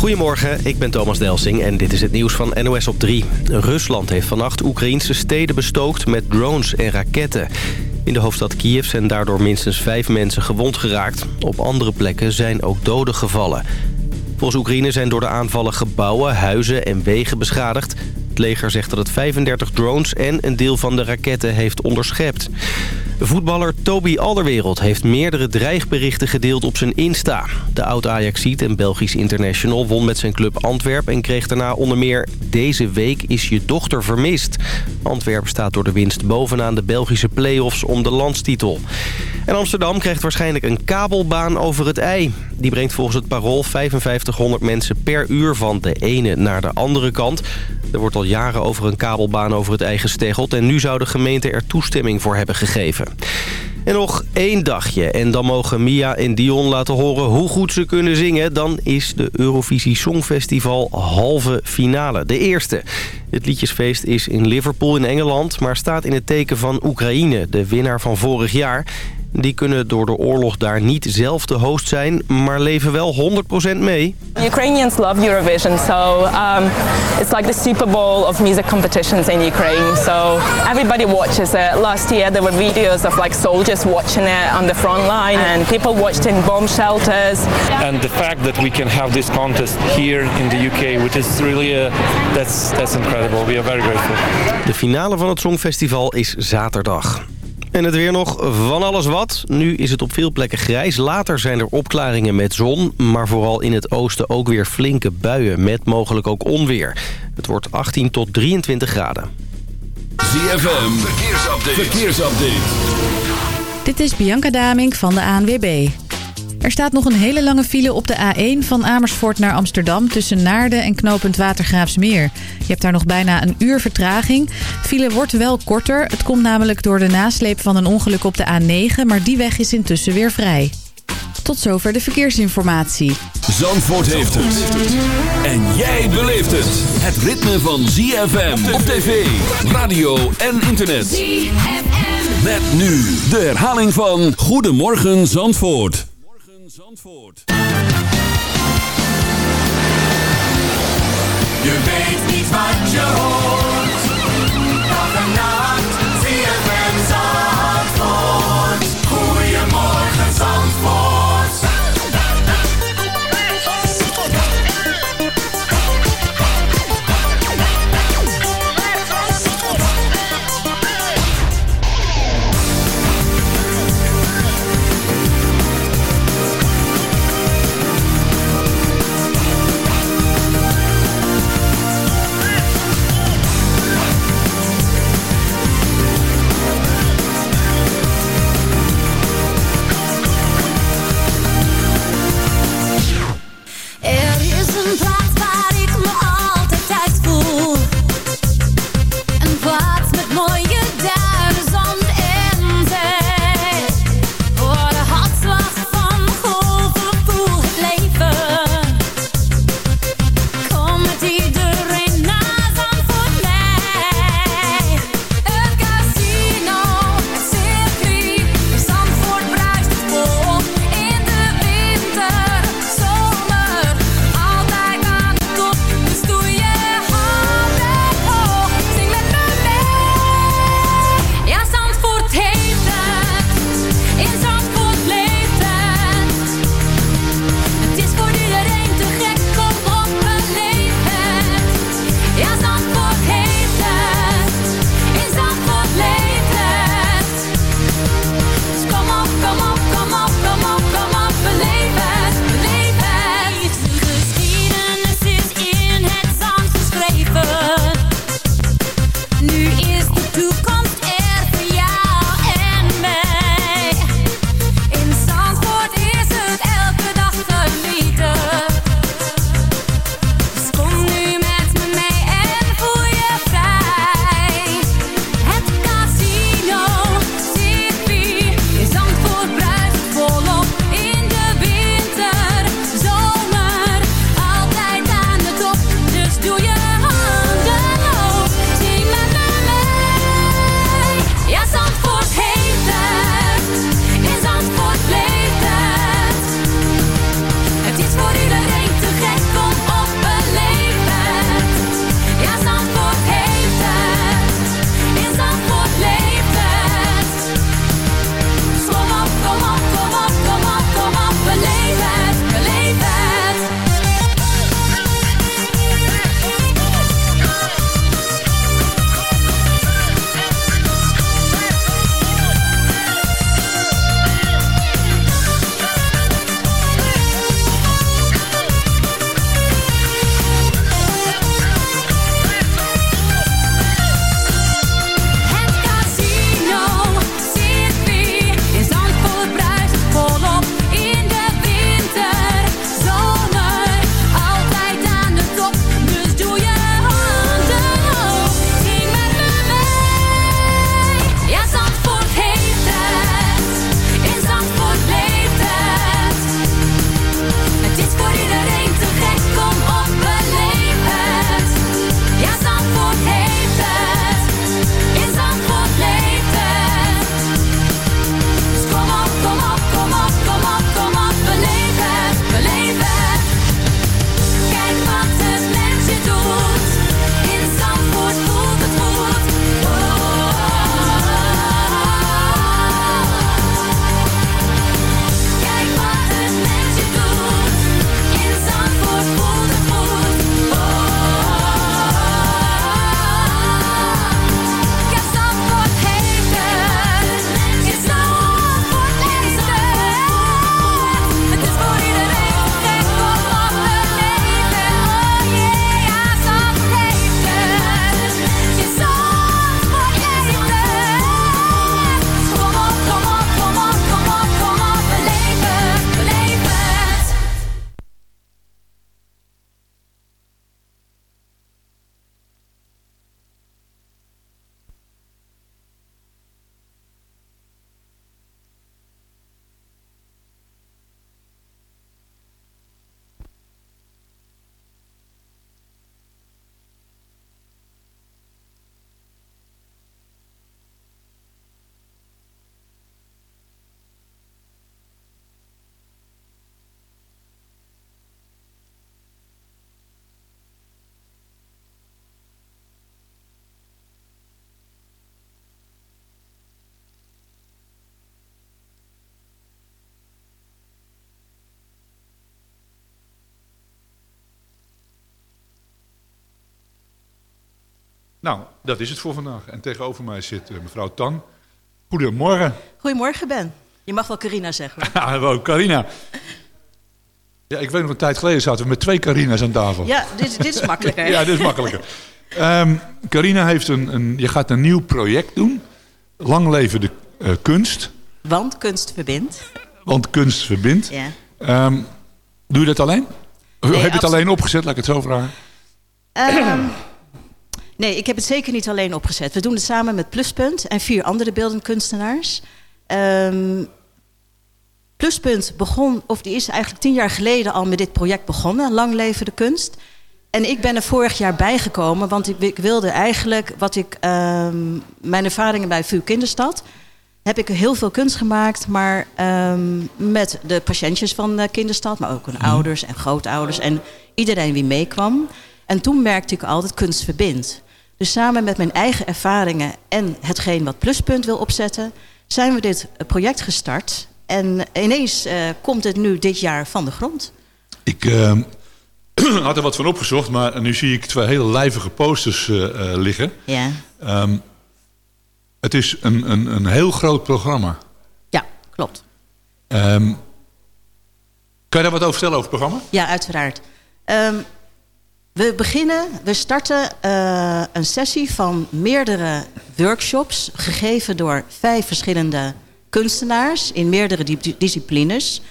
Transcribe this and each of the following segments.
Goedemorgen, ik ben Thomas Delsing en dit is het nieuws van NOS op 3. Rusland heeft vannacht Oekraïnse steden bestookt met drones en raketten. In de hoofdstad Kiev zijn daardoor minstens vijf mensen gewond geraakt. Op andere plekken zijn ook doden gevallen. Volgens Oekraïne zijn door de aanvallen gebouwen, huizen en wegen beschadigd. Het leger zegt dat het 35 drones en een deel van de raketten heeft onderschept. Voetballer Toby Alderwereld heeft meerdere dreigberichten gedeeld op zijn Insta. De oud-Ajaxiet en Belgisch international won met zijn club Antwerp... en kreeg daarna onder meer... Deze week is je dochter vermist. Antwerp staat door de winst bovenaan de Belgische play-offs om de landstitel. En Amsterdam krijgt waarschijnlijk een kabelbaan over het ei. Die brengt volgens het parool 5500 mensen per uur van de ene naar de andere kant. Er wordt al jaren over een kabelbaan over het ei gesteggeld... en nu zou de gemeente er toestemming voor hebben gegeven. En nog één dagje en dan mogen Mia en Dion laten horen hoe goed ze kunnen zingen. Dan is de Eurovisie Songfestival halve finale, de eerste. Het liedjesfeest is in Liverpool in Engeland, maar staat in het teken van Oekraïne, de winnaar van vorig jaar. Die kunnen door de oorlog daar niet zelf de host zijn, maar leven wel 100% mee. Ukrainians love Eurovision, so um, it's like the Super Bowl of music competitions in Ukraine. So everybody watches it. Last year there were videos of like soldiers watching it on the front line and people watched in bomb shelters. And the fact that we can have this contest here in the UK, which is really a, that's that's incredible. We are very grateful. De finale van het Songfestival is zaterdag. En het weer nog van alles wat. Nu is het op veel plekken grijs. Later zijn er opklaringen met zon. Maar vooral in het oosten ook weer flinke buien. Met mogelijk ook onweer. Het wordt 18 tot 23 graden. ZFM, verkeersupdate. verkeersupdate. Dit is Bianca Damink van de ANWB. Er staat nog een hele lange file op de A1 van Amersfoort naar Amsterdam... tussen Naarden en knooppunt Watergraafsmeer. Je hebt daar nog bijna een uur vertraging. File wordt wel korter. Het komt namelijk door de nasleep van een ongeluk op de A9... maar die weg is intussen weer vrij. Tot zover de verkeersinformatie. Zandvoort heeft het. En jij beleeft het. Het ritme van ZFM op tv, radio en internet. ZFM. Met nu de herhaling van Goedemorgen Zandvoort. Zandvoort. Je weet niet wat je hoort. Nou, dat is het voor vandaag. En tegenover mij zit eh, mevrouw Tan. Goedemorgen. Goedemorgen, Ben. Je mag wel Carina zeggen. Hallo, Carina. Ja, ik weet nog een tijd geleden zaten we met twee Carina's aan tafel. Ja, dit, dit is makkelijker. Ja, dit is makkelijker. Ehm, Carina heeft een, een, je gaat een nieuw project doen. Lang leven de eh, kunst. Want kunst verbindt. Want kunst verbindt. Ja. Ehm, doe je dat alleen? Heb je het alleen opgezet? Laat ik het zo vragen. Ehm, nee, ik heb het zeker niet alleen opgezet. We doen het samen met Pluspunt en vier andere beeldend kunstenaars. Ehm, Pluspunt begon, of die is eigenlijk tien jaar geleden al met dit project begonnen. Lang leven de kunst. En ik ben er vorig jaar bijgekomen, want ik, ik wilde eigenlijk wat ik, ehm, mijn ervaringen bij VU Kinderstad, heb ik heel veel kunst gemaakt, maar ehm, met de patiëntjes van eh, Kinderstad, maar ook hun ouders en grootouders en iedereen wie meekwam. En toen merkte ik al dat kunst verbindt. Dus samen met mijn eigen ervaringen en hetgeen wat Pluspunt wil opzetten, zijn we dit eh, project gestart. En ineens eh, komt het nu dit jaar van de grond. Ik ehm, had er wat van opgezocht, maar nu zie ik twee hele lijvige posters eh, liggen. Ja, Ehm, het is een, een, een heel groot programma. ja klopt. Ehm, kan je daar wat over vertellen over het programma? Ja, uiteraard. Ehm, we beginnen, we starten eh, een sessie van meerdere workshops, gegeven door vijf verschillende kunstenaars in meerdere di- disciplines.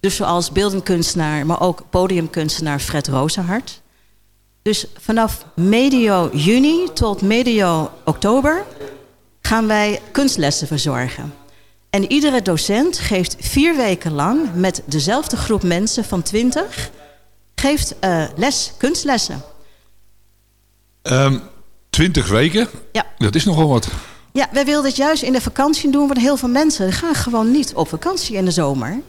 Dus zoals beeldend kunstenaar, maar ook podiumkunstenaar Fred Rozenhart. Dus vanaf medio juni tot medio oktober gaan wij kunstlessen verzorgen. En iedere docent geeft vier weken lang met dezelfde groep mensen van 20 geeft eh, les, kunstlessen. Ehm 20 weken, Ja. dat is nogal wat. Ja, wij wilden het juist in de vakantie doen, want heel veel mensen gaan gewoon niet op vakantie in de zomer.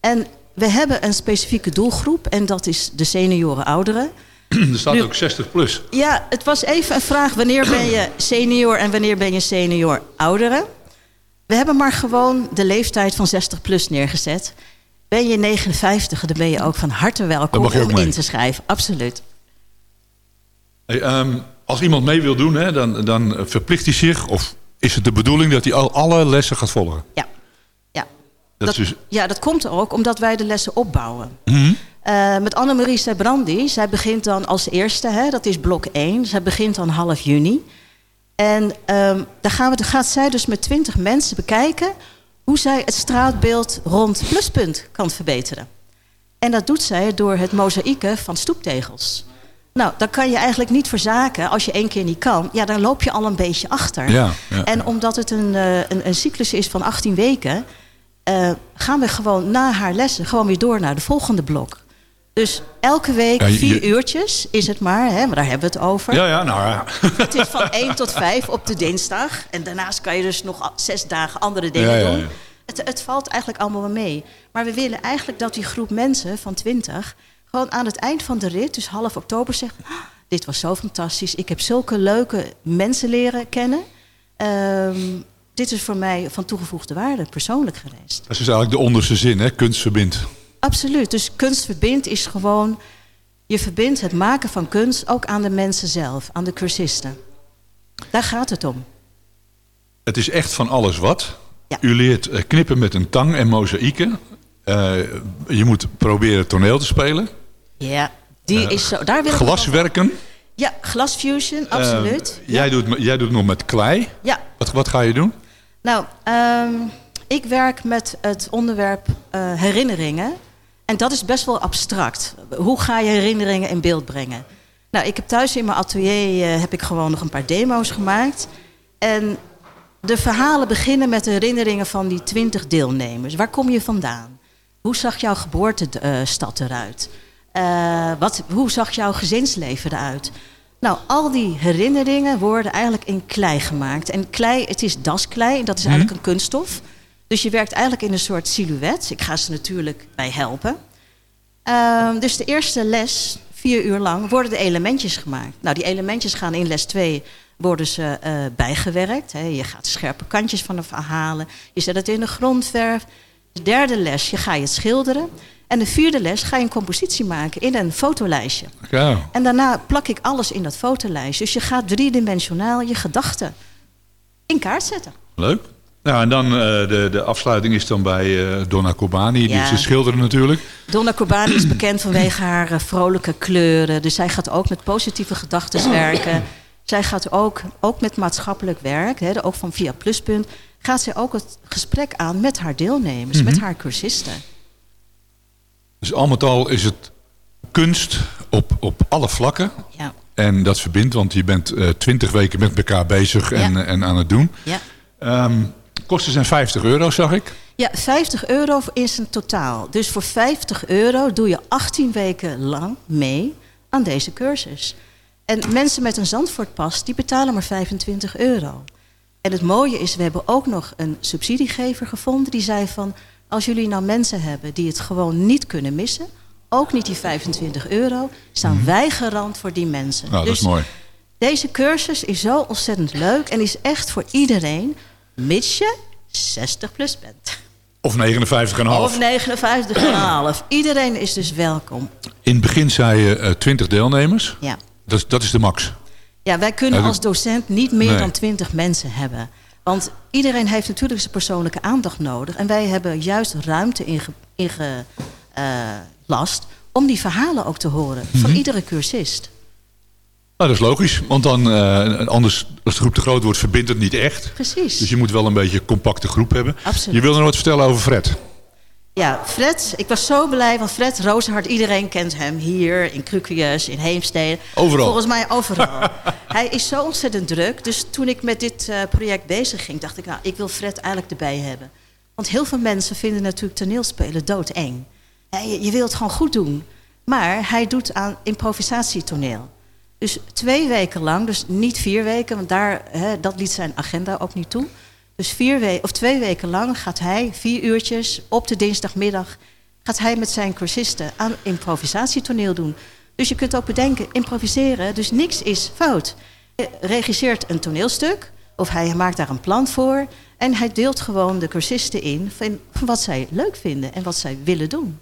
En we hebben een specifieke doelgroep en dat is de senioren ouderen. er staat Nu- ook 60 plus. Ja, het was even een vraag, wanneer ben je senior en wanneer ben je senior ouderen? We hebben maar gewoon de leeftijd van 60 plus neergezet. Ben je 59, dan ben je ook van harte welkom om mee. in te schrijven. Absoluut. Hey, ehm, als iemand mee wil doen, hè, dan, dan verplicht hij zich... of is het de bedoeling dat hij al alle lessen gaat volgen? Ja. ja. Dat, dus... Ja, dat komt ook omdat wij de lessen opbouwen. Mhm. Eh, met Annemarie Sebrandi, zij begint dan als eerste, hè, dat is blok 1. Zij begint dan half juni. En ehm daar, gaan we, daar gaat zij dus met 20 mensen bekijken hoe zij het straatbeeld rond Pluspunt kan verbeteren. En dat doet zij door het mozaïeken van stoeptegels. Nou, dan kan je eigenlijk niet verzaken als je één keer niet kan. Ja, dan loop je al een beetje achter. Ja, ja, en omdat het een, eh, een, een cyclus is van 18 weken... eh, gaan we gewoon na haar lessen gewoon weer door naar de volgende blok. Dus elke week Ja, je- vier je- uurtjes is het maar, hè, maar daar hebben we het over. Ja, ja, nou ja. Het is van 1 tot 5 op de dinsdag. En daarnaast kan je dus nog zes dagen andere dingen Ja, ja, doen. Het, het valt eigenlijk allemaal wel mee. Maar we willen eigenlijk dat die groep mensen van 20... gewoon aan het eind van de rit, dus half oktober, zegt... "Ah, dit was zo fantastisch. Ik heb zulke leuke mensen leren kennen. Ehm, dit is voor mij van toegevoegde waarde persoonlijk geweest. Dat is dus eigenlijk de onderste zin, hè? kunst verbindt. Absoluut. Dus kunst verbindt is gewoon... je verbindt het maken van kunst ook aan de mensen zelf, aan de cursisten. Daar gaat het om. Het is echt van alles wat. Ja. U leert eh, knippen met een tang en mozaïeken. Eh, je moet proberen toneel te spelen. Ja, die is zo. Daar wil Glaswerken. Ja, glasfusion, absoluut. Eh, jij, doet, jij doet nog met klei. Ja, Wat, wat ga je doen? nou, ehm, ik werk met het onderwerp eh, herinneringen. En dat is best wel abstract. Hoe ga je herinneringen in beeld brengen? Nou, ik heb thuis in mijn atelier eh, heb ik gewoon nog een paar demo's gemaakt. En de verhalen beginnen met de herinneringen van die twintig deelnemers. Waar kom je vandaan? Hoe zag jouw geboortestad eruit? Eh, wat, hoe zag jouw gezinsleven eruit? Nou, al die herinneringen worden eigenlijk in klei gemaakt. En klei, het is dasklei, en dat is eigenlijk een kunststof. Dus je werkt eigenlijk in een soort silhouet. Ik ga ze natuurlijk bij helpen. Ehm, dus de eerste les, vier uur lang, worden de elementjes gemaakt. Nou, die elementjes gaan in les 2 worden ze eh, bijgewerkt. Hè. Je gaat scherpe kantjes van ervan halen. Je zet het in de grondverf. De derde les, je ga je het schilderen. En de vierde les ga je een compositie maken in een fotolijstje. En daarna plak ik alles in dat fotolijstje. Dus je gaat driedimensionaal je gedachten in kaart zetten. leuk. Nou, en dan eh, de, de afsluiting is dan bij eh, Donna Corbani. Die Ja. is de schilder natuurlijk. Donna Corbani is bekend vanwege haar eh, vrolijke kleuren. Dus zij gaat ook met positieve gedachten werken. Zij gaat ook, ook met maatschappelijk werk, hè, ook van Via Pluspunt... gaat zij ook het gesprek aan met haar deelnemers, met haar cursisten. Dus al met al is het kunst op, op alle vlakken. Ja, En dat verbindt, want je bent twintig weken met elkaar bezig en, Ja. en aan het doen. ja. Ehm, kosten zijn 50 euro, zag ik. ja 50 euro is een totaal. Dus voor 50 euro doe je 18 weken lang mee aan deze cursus. En mensen met een Zandvoortpas, die betalen maar 25 euro. En het mooie is, we hebben ook nog een subsidiegever gevonden... die zei van, als jullie nou mensen hebben die het gewoon niet kunnen missen... ook niet die 25 euro, staan wij garant voor die mensen. Nou, dat Dus is mooi. Deze cursus is zo ontzettend leuk en is echt voor iedereen... mits je 60 plus bent. Of 59,5. Of 59,5. Iedereen is dus welkom. In het begin zei je eh, 20 deelnemers. Ja. Dat, is- dat is de max. Ja, wij kunnen als docent niet meer Nee. dan 20 mensen hebben. Want iedereen heeft natuurlijk zijn persoonlijke aandacht nodig. En wij hebben juist ruimte ingelast last om die verhalen ook te horen. Van Mhm. iedere cursist. Nou, dat is logisch. Want dan, eh, anders, als de groep te groot wordt, verbindt het niet echt. Precies. Dus je moet wel een beetje een compacte groep hebben. Absoluut. Je wilde nog wat vertellen over Fred. Ja, Fred, ik was zo blij, want Fred Rozenhart, iedereen kent hem hier in Krukius, in Heemstede. Overal. Volgens mij overal. Hij is zo ontzettend druk. Dus toen ik met dit eh, project bezig ging, dacht ik, nou, ik wil Fred eigenlijk erbij hebben. Want heel veel mensen vinden natuurlijk toneelspelen doodeng. Je, je wil het gewoon goed doen. Maar hij doet aan improvisatietoneel. Dus twee weken lang, dus niet vier weken, want daar, hè, dat liet zijn agenda ook niet toe. Dus vier of twee weken lang gaat hij, vier uurtjes, op de dinsdagmiddag... gaat hij met zijn cursisten aan improvisatietoneel doen. Dus je kunt ook bedenken, improviseren, dus niks is fout. Hij regisseert een toneelstuk, of hij maakt daar een plan voor... en hij deelt gewoon de cursisten in van wat zij leuk vinden en wat zij willen doen.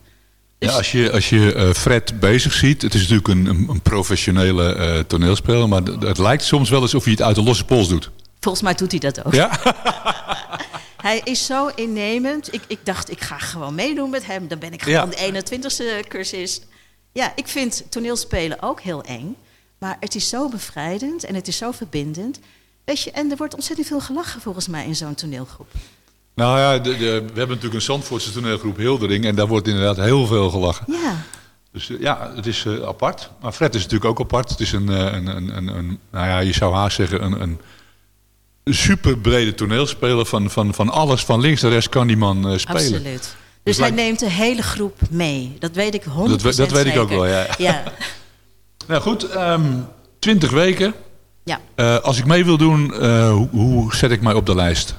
Ja, als je, als je eh, Fred bezig ziet, het is natuurlijk een, een, professionele eh, toneelspeler, maar het lijkt soms wel alsof hij het uit de losse pols doet. Volgens mij doet hij dat ook. Ja? Hij is zo innemend. Ik, ik dacht, ik ga gewoon meedoen met hem. Dan ben ik gewoon Ja. de 21ste cursist. Ja, ik vind toneelspelen ook heel eng. Maar het is zo bevrijdend en het is zo verbindend. Weet je, en er wordt ontzettend veel gelachen volgens mij in zo'n toneelgroep. Nou ja, de, de, we hebben natuurlijk een Zandvoortse toneelgroep Hildering en daar wordt inderdaad heel veel gelachen. Ja, Dus eh, ja, het is eh, apart. Maar Fred is natuurlijk ook apart. Het is een, eh, een, een, een, een nou ja, je zou haast zeggen, een, een super brede toneelspeler. Van, van, van alles, van links naar rechts kan die man spelen. absoluut. Dus hij lijkt- neemt de hele groep mee. Dat weet ik 100% Dat we- dat weet ik ook wel, ja. ja. Nou goed, ehm 20 weken. Ja. Als ik mee wil doen, hoe, hoe zet ik mij op de lijst?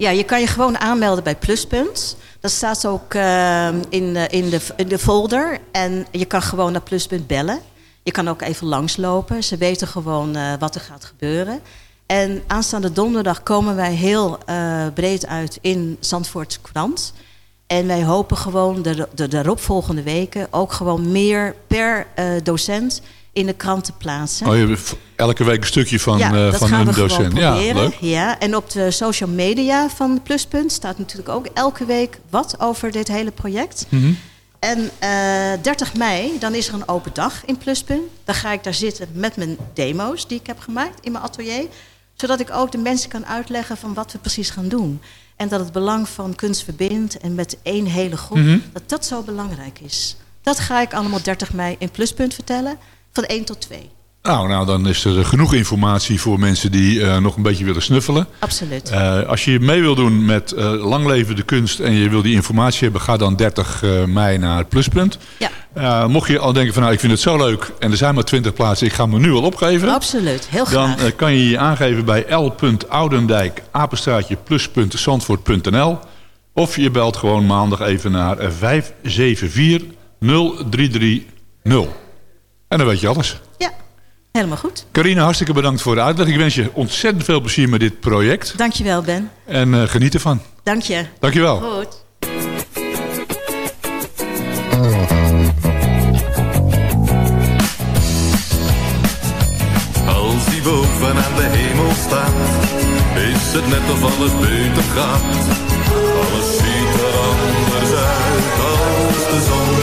Ja, je kan je gewoon aanmelden bij Pluspunt. Dat staat ook eh, in, de- in, de, in de folder. En je kan gewoon naar Pluspunt bellen. Je kan ook even langslopen. Ze weten gewoon eh, wat er gaat gebeuren. En aanstaande donderdag komen wij heel eh, breed uit in Zandvoorts krant. En wij hopen gewoon de, de, de eropvolgende weken ook gewoon meer per eh, docent in de krant te plaatsen. Oh, je elke week een stukje van, ja, eh, van gewoon docent. Ja, leuk. Ja, en op de social media van Pluspunt staat natuurlijk ook elke week wat over dit hele project. Mhm. En eh 30 mei, dan is er een open dag in Pluspunt. Dan ga ik daar zitten met mijn demo's die ik heb gemaakt in mijn atelier. Zodat ik ook de mensen kan uitleggen van wat we precies gaan doen. En dat het belang van kunst verbindt en met één hele groep, Mhm. dat dat zo belangrijk is. Dat ga ik allemaal 30 mei in Pluspunt vertellen, van 1 tot 2. Nou, nou, dan is er genoeg informatie voor mensen die eh, nog een beetje willen snuffelen. Absoluut. Eh, als je mee wil doen met eh Lang Leven de Kunst en je wil die informatie hebben, ga dan 30 eh, mei naar het pluspunt. Ja. Eh, mocht je al denken van nou, ik vind het zo leuk en er zijn maar 20 plaatsen, ik ga me nu al opgeven. Absoluut, heel Dan graag. eh, kan je je aangeven bij l.oudendijk, apenstraatje plus.zandvoort.nl. Of je belt gewoon maandag even naar eh, 574 0330. En dan weet je alles. Ja, helemaal goed. Carina, hartstikke bedankt voor de uitleg. Ik wens je ontzettend veel plezier met dit project. Dankjewel, Ben. En eh, geniet ervan. Dank je. Dankjewel. Goed. Als die boven aan de hemel staat, is het net of alles beter gaat.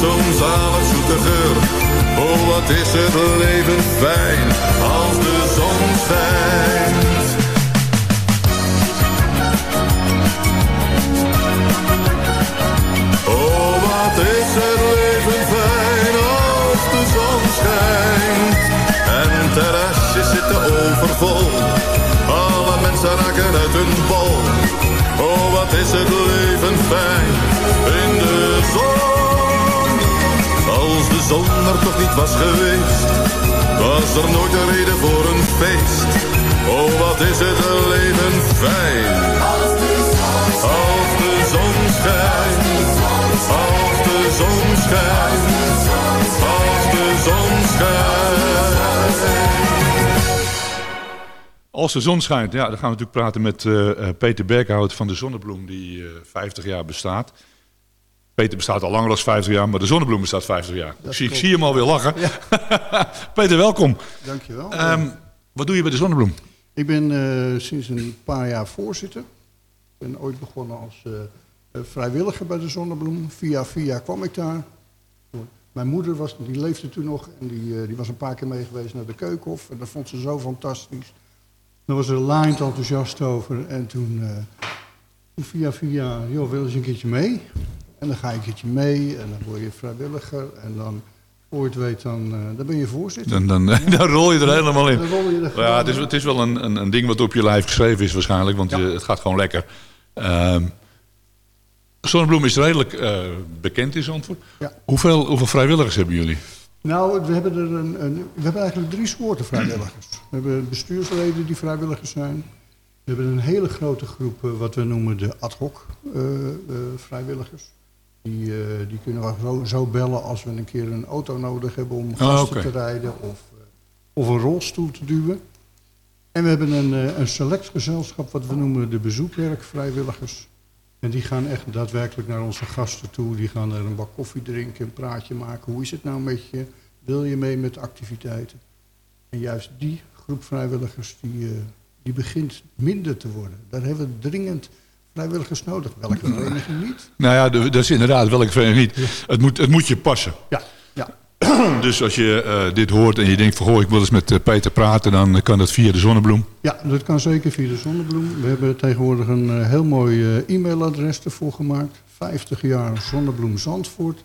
zo'n zoete geur. Oh, wat is het leven fijn als de zon schijnt. Oh, wat is het leven fijn als de zon schijnt. En terrasjes zitten overvol. Alle mensen raken uit hun bol. Oh, wat is het leven fijn in de zon. Zon er toch niet was geweest, was er nooit een reden voor een feest. Oh, wat is het leven fijn. Als de zon schijnt. Als de zon schijnt. Als de zon schijnt. Als de zon schijnt, ja, dan gaan we natuurlijk praten met eh, Peter Berkhout van de Zonnebloem, die eh 50 jaar bestaat. Peter bestaat al langer dan 50 jaar, maar de Zonnebloem bestaat 50 jaar. Ik zie, ik zie hem alweer lachen. Peter, welkom. Dankjewel. Ehm, wat doe je bij de Zonnebloem? Ik ben eh, sinds een paar jaar voorzitter. Ik ben ooit begonnen als eh, eh, vrijwilliger bij de Zonnebloem. Via via kwam ik daar. Mijn moeder was, die leefde toen nog en die, die was een paar keer mee geweest naar de Keukenhof. En dat vond ze zo fantastisch. Daar was ze laaiend enthousiast over. En toen, toen via via, joh, wil eens een keertje mee? En dan ga je een keertje mee en dan word je vrijwilliger. En dan, je het weet, dan, eh, dan ben je voorzitter. Dan, dan, dan rol je er helemaal in. Dan rol je er Ja, het, is, het is wel een, een, een ding wat op je lijf geschreven is waarschijnlijk, want je- het gaat gewoon lekker. Ehm Zonnebloem is redelijk eh, bekend in Zandvoort. Ja. Hoeveel, hoeveel vrijwilligers hebben jullie? Nou, we hebben, er een, een, we hebben eigenlijk drie soorten vrijwilligers. We hebben bestuursleden die vrijwilligers zijn. We hebben een hele grote groep, eh, wat we noemen de ad hoc vrijwilligers. Die, eh, die kunnen we zo, zo bellen als we een keer een auto nodig hebben om gasten oké. te rijden of, eh, of een rolstoel te duwen. En we hebben een, eh, een select gezelschap, wat we noemen de bezoekwerkvrijwilligers. En die gaan echt daadwerkelijk naar onze gasten toe. Die gaan er een bak koffie drinken, een praatje maken. Hoe is het nou met je? Wil je mee met activiteiten? En juist die groep vrijwilligers, die, die begint minder te worden. Daar hebben we dringend vrijwilligers nodig. Welke vereniging niet? Nou ja, dat is inderdaad welke vereniging niet. Het moet, het moet je passen. Ja, ja. Dus als je eh, dit hoort en je denkt van goh, ik wil eens met eh, Peter praten, dan kan dat via de Zonnebloem. Ja, dat kan zeker via de Zonnebloem. We hebben tegenwoordig een eh, heel mooi e-mailadres ervoor gemaakt. 50 jaar zonnebloemzandvoort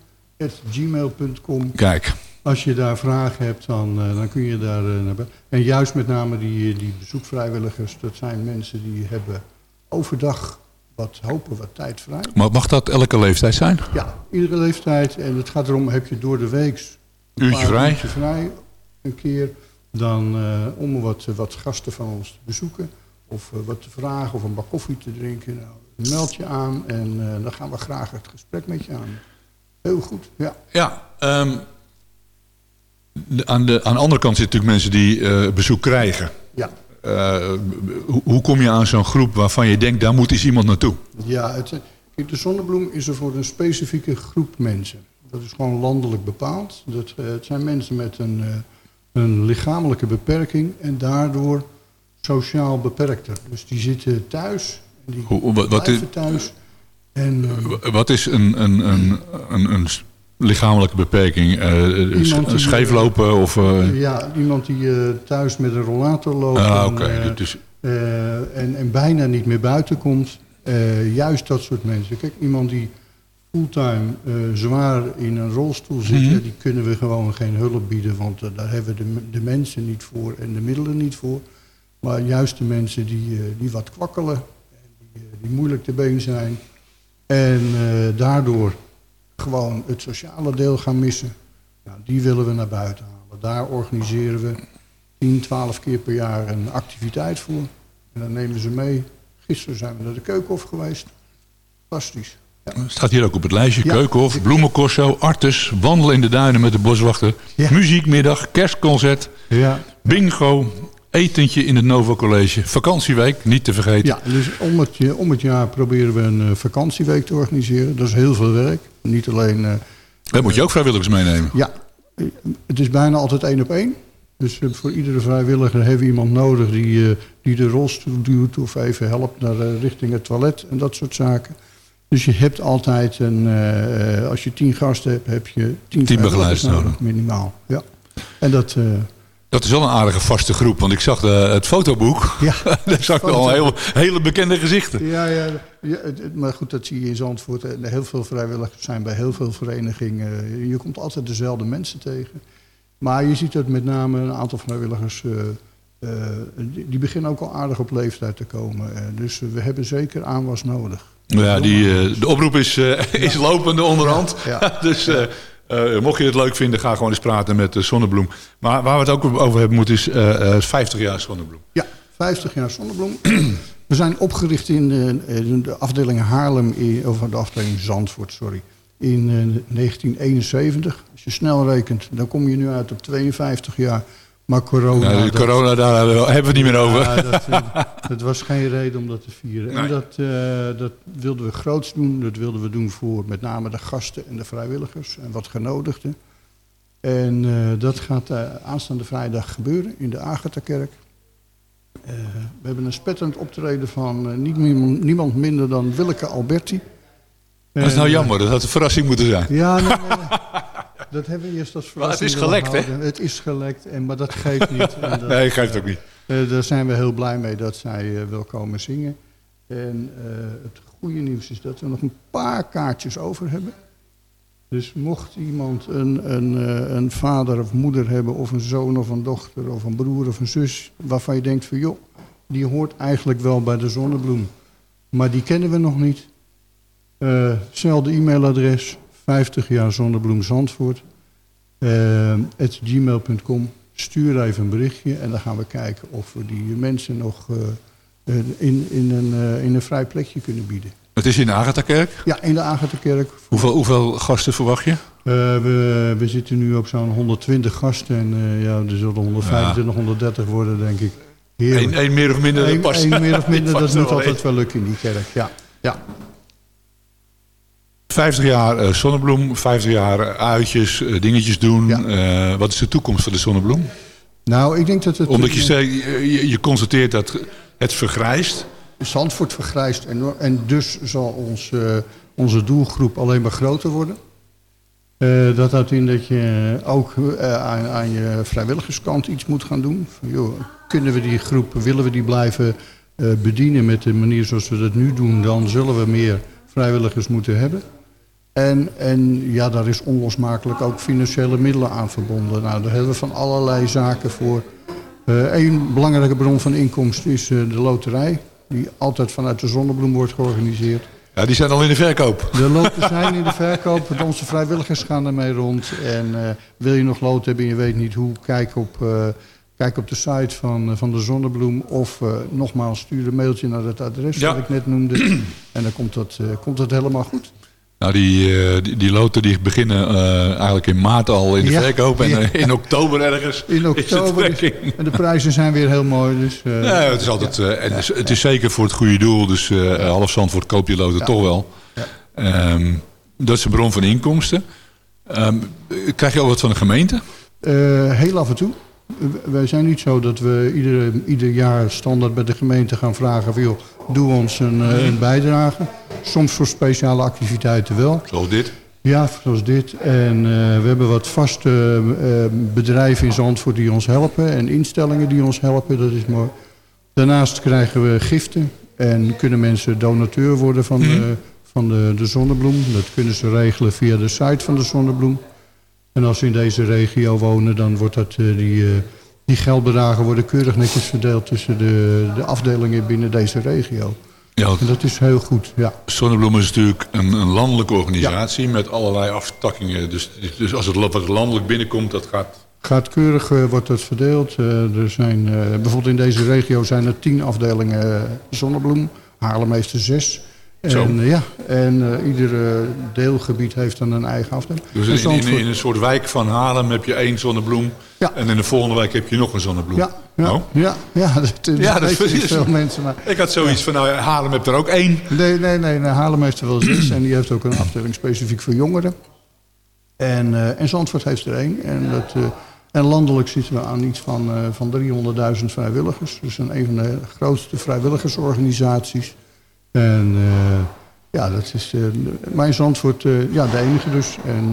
gmail.com. Kijk, Als je daar vragen hebt, dan, dan kun je daar naar. En juist met name die, die bezoekvrijwilligers, dat zijn mensen die hebben overdag wat hopen, wat tijd vrij. maar mag dat elke leeftijd zijn? Ja, iedere leeftijd. En het gaat erom, heb je door de week een Uurtje vrij. uurtje vrij een keer, dan eh, om wat, wat gasten van ons te bezoeken. Of eh, wat te vragen of een bak koffie te drinken. Nou, meld je aan en eh, dan gaan we graag het gesprek met je aan. Heel goed, ja. Ja, ehm, de- aan, de, aan de andere kant zitten natuurlijk mensen die eh, bezoek krijgen. Ja, Eh, hoe, kom je aan zo'n groep waarvan je denkt, daar moet eens iemand naartoe? Ja, het, de zonnebloem is er voor een specifieke groep mensen. Dat is gewoon landelijk bepaald. Dat, eh, het zijn mensen met een, eh, een lichamelijke beperking en daardoor sociaal beperkter. Dus die zitten thuis. En die wat- wat blijven is- thuis. En, Wat is een, een, een, een, een lichamelijke beperking? Eh, Iemand die- scheeflopen of... eh, ja, iemand die eh, thuis met een rollator loopt. Ah, en, eh, Dus- eh, en, en bijna niet meer buiten komt. Eh, juist dat soort mensen. Kijk, iemand die fulltime eh, zwaar in een rolstoel zit... Mhm. ja, die kunnen we gewoon geen hulp bieden. Want eh, daar hebben we de, de mensen niet voor en de middelen niet voor. Maar juist de mensen die, eh, die wat kwakkelen... en die, eh, die moeilijk te been zijn... en eh, daardoor gewoon het sociale deel gaan missen... Nou, die willen we naar buiten halen. Daar organiseren we 10, 12 keer per jaar een activiteit voor. En dan nemen ze mee. Gisteren zijn we naar de Keukenhof geweest. Fantastisch. Ja. Staat hier ook op het lijstje. Ja. Keukenhof, bloemencorso, artes, wandelen in de duinen met de boswachter. Ja. Muziekmiddag, kerstconcert, Ja. bingo, etentje in het Novo College. Vakantieweek, niet te vergeten. ja, dus om het, ja- om het jaar proberen we een eh, vakantieweek te organiseren. Dat is heel veel werk. Niet alleen... eh, Daar moet je ook vrijwilligers meenemen. Ja, eh, het is bijna altijd één op één. Dus eh, voor iedere vrijwilliger hebben we iemand nodig die, eh, die de rolstoel duwt of even helpt naar eh, richting het toilet en dat soort zaken. Dus je hebt altijd een, eh, eh, als je tien gasten hebt, heb je tien, Tien begeleiders nodig. minimaal. Ja. En dat, eh, Dat is wel een aardige vaste groep. Want ik zag de, het fotoboek. ja, Daar zag ik al heel, hele bekende gezichten. Ja, ja, maar goed, dat zie je in Zandvoort. Eh, Heel veel vrijwilligers zijn bij heel veel verenigingen. Je komt altijd dezelfde mensen tegen. Maar je ziet dat met name een aantal vrijwilligers... eh, eh, die, die beginnen ook al aardig op leeftijd te komen. Eh, dus we hebben zeker aanwas nodig. Ja, die, eh, de oproep is, eh, is lopende onderhand. Ja. dus eh, eh, mocht je het leuk vinden, ga gewoon eens praten met uh, Zonnebloem. Maar waar we het ook over hebben moeten is eh, eh, 50 jaar Zonnebloem. Ja, 50 jaar Zonnebloem. We zijn opgericht in de, de afdeling Haarlem, of de afdeling Zandvoort, sorry, in eh, 1971. Als je snel rekent, dan kom je nu uit op 52 jaar. Maar corona... De dat- corona, daar hebben we het niet meer over. Ja, dat, dat was geen reden om dat te vieren. En dat, eh, dat wilden we groots doen. Dat wilden we doen voor met name de gasten en de vrijwilligers en wat genodigden. En eh, dat gaat eh, aanstaande vrijdag gebeuren in de Agatha-kerk. We hebben een spetterend optreden van niet niemand minder dan Willeke Alberti. dat is nou jammer, dat had een verrassing moeten zijn. ja, nee. dat hebben we eerst als Maar het verrassing is gelekt, hè? Het is gelekt, en, maar dat geeft niet. En dat- Nee, geeft ook niet. eh, daar zijn we heel blij mee dat zij eh, wil komen zingen. En eh, het goede nieuws is dat we nog een paar kaartjes over hebben. Dus mocht iemand een, een, eh, een vader of moeder hebben, of een zoon of een dochter, of een broer of een zus, waarvan je denkt van joh, die hoort eigenlijk wel bij de zonnebloem. Maar die kennen we nog niet. Eh Hetzelfde e-mailadres, 50 jaar zonnebloem Zandvoort, eh, at gmail.com. Stuur even een berichtje en dan gaan we kijken of we die mensen nog eh, eh, in, in, een, in een vrij plekje kunnen bieden. Het is in de Agatha-kerk. Ja, in de Agatha-kerk. Hoeveel, hoeveel gasten verwacht je? We, we zitten nu op zo'n 120 gasten en ja, er zullen 125, 130 worden, denk ik. Eén meer of minder Eén- past. één meer of minder, dat moet wel altijd wel lukken in die kerk. Ja, ja. 50 jaar eh, Zonnebloem, 50 jaar eh, uitjes, eh, dingetjes doen. Ja. Wat is de toekomst van de Zonnebloem? Nou, ik denk dat het... Omdat je, zei, je, je constateert dat het vergrijst. Zandvoort vergrijst enorm. En dus zal ons, eh, onze doelgroep alleen maar groter worden. Dat houdt in dat je ook aan, aan je vrijwilligerskant iets moet gaan doen. Van, joh, kunnen we die groep, willen we die blijven bedienen met de manier zoals we dat nu doen... dan zullen we meer vrijwilligers moeten hebben. En, en ja, daar is onlosmakelijk ook financiële middelen aan verbonden. Nou, daar hebben we van allerlei zaken voor. Eén belangrijke bron van inkomsten is eh, de loterij. Die altijd vanuit de Zonnebloem wordt georganiseerd. Ja, die zijn al in de verkoop. De loten zijn in de verkoop. Onze vrijwilligers gaan ermee rond. En eh, wil je nog lood hebben en je weet niet hoe, kijk op, eh, kijk op de site van, eh, van de Zonnebloem. Of eh, nogmaals, stuur een mailtje naar het adres Ja. dat ik net noemde. En dan komt dat, eh, komt dat helemaal goed. Nou, die, eh, die, die loten die beginnen eh, eigenlijk in maart al in de Ja. verkoop. En Ja. eh, in oktober ergens In oktober. is- trekking. en de prijzen zijn weer heel mooi. Dus, Ja, het is altijd, en het is- het is zeker voor het goede doel. Dus half Zandvoort koop je loten toch wel. Ehm, dat is een bron van inkomsten. Ehm, krijg je ook wat van de gemeente? Heel af en toe. Wij zijn niet zo dat we ieder, ieder jaar standaard bij de gemeente gaan vragen... Van, joh, doe ons een, eh, een bijdrage. Soms voor speciale activiteiten wel. Zoals dit? Ja, zoals dit. En eh, we hebben wat vaste eh, bedrijven in Zandvoort die ons helpen. En instellingen die ons helpen, dat is mooi. Daarnaast krijgen we giften. En kunnen mensen donateur worden van, de, van de, de zonnebloem. Dat kunnen ze regelen via de site van de zonnebloem. En als ze in deze regio wonen, dan wordt dat, eh, die, eh, die geldbedragen worden keurig netjes verdeeld tussen de, de afdelingen binnen deze regio. Ja, En dat is heel goed, ja. Zonnebloem is natuurlijk een, een landelijke organisatie met allerlei aftakkingen. Dus, dus als het wat landelijk binnenkomt, dat gaat... Gaat keurig, eh, wordt dat verdeeld. Er zijn, bijvoorbeeld in deze regio zijn er tien afdelingen zonnebloem. Haarlem heeft er zes. Zo. En, eh, ja, en eh, ieder deelgebied heeft dan een eigen afdeling. Dus in, in, een soort wijk van Haarlem heb je één zonnebloem. Ja. En in de volgende wijk heb je nog een zonnebloem. ja, ja, Oh. ja, ja, dat, dat Ja, dat is veel mensen. Maar, Ik had zoiets van, nou, Haarlem hebt er ook één. nee, nee, nee, nee, Haarlem heeft er wel zes. en die heeft ook een afdeling specifiek voor jongeren. En, eh, en Zandvoort heeft er één. En, dat, eh, en landelijk zitten we aan iets van, eh, van 300.000 vrijwilligers. Dus een, een van de grootste vrijwilligersorganisaties. En eh, ja, dat is... eh in Zandvoort, eh, ja, de enige dus. En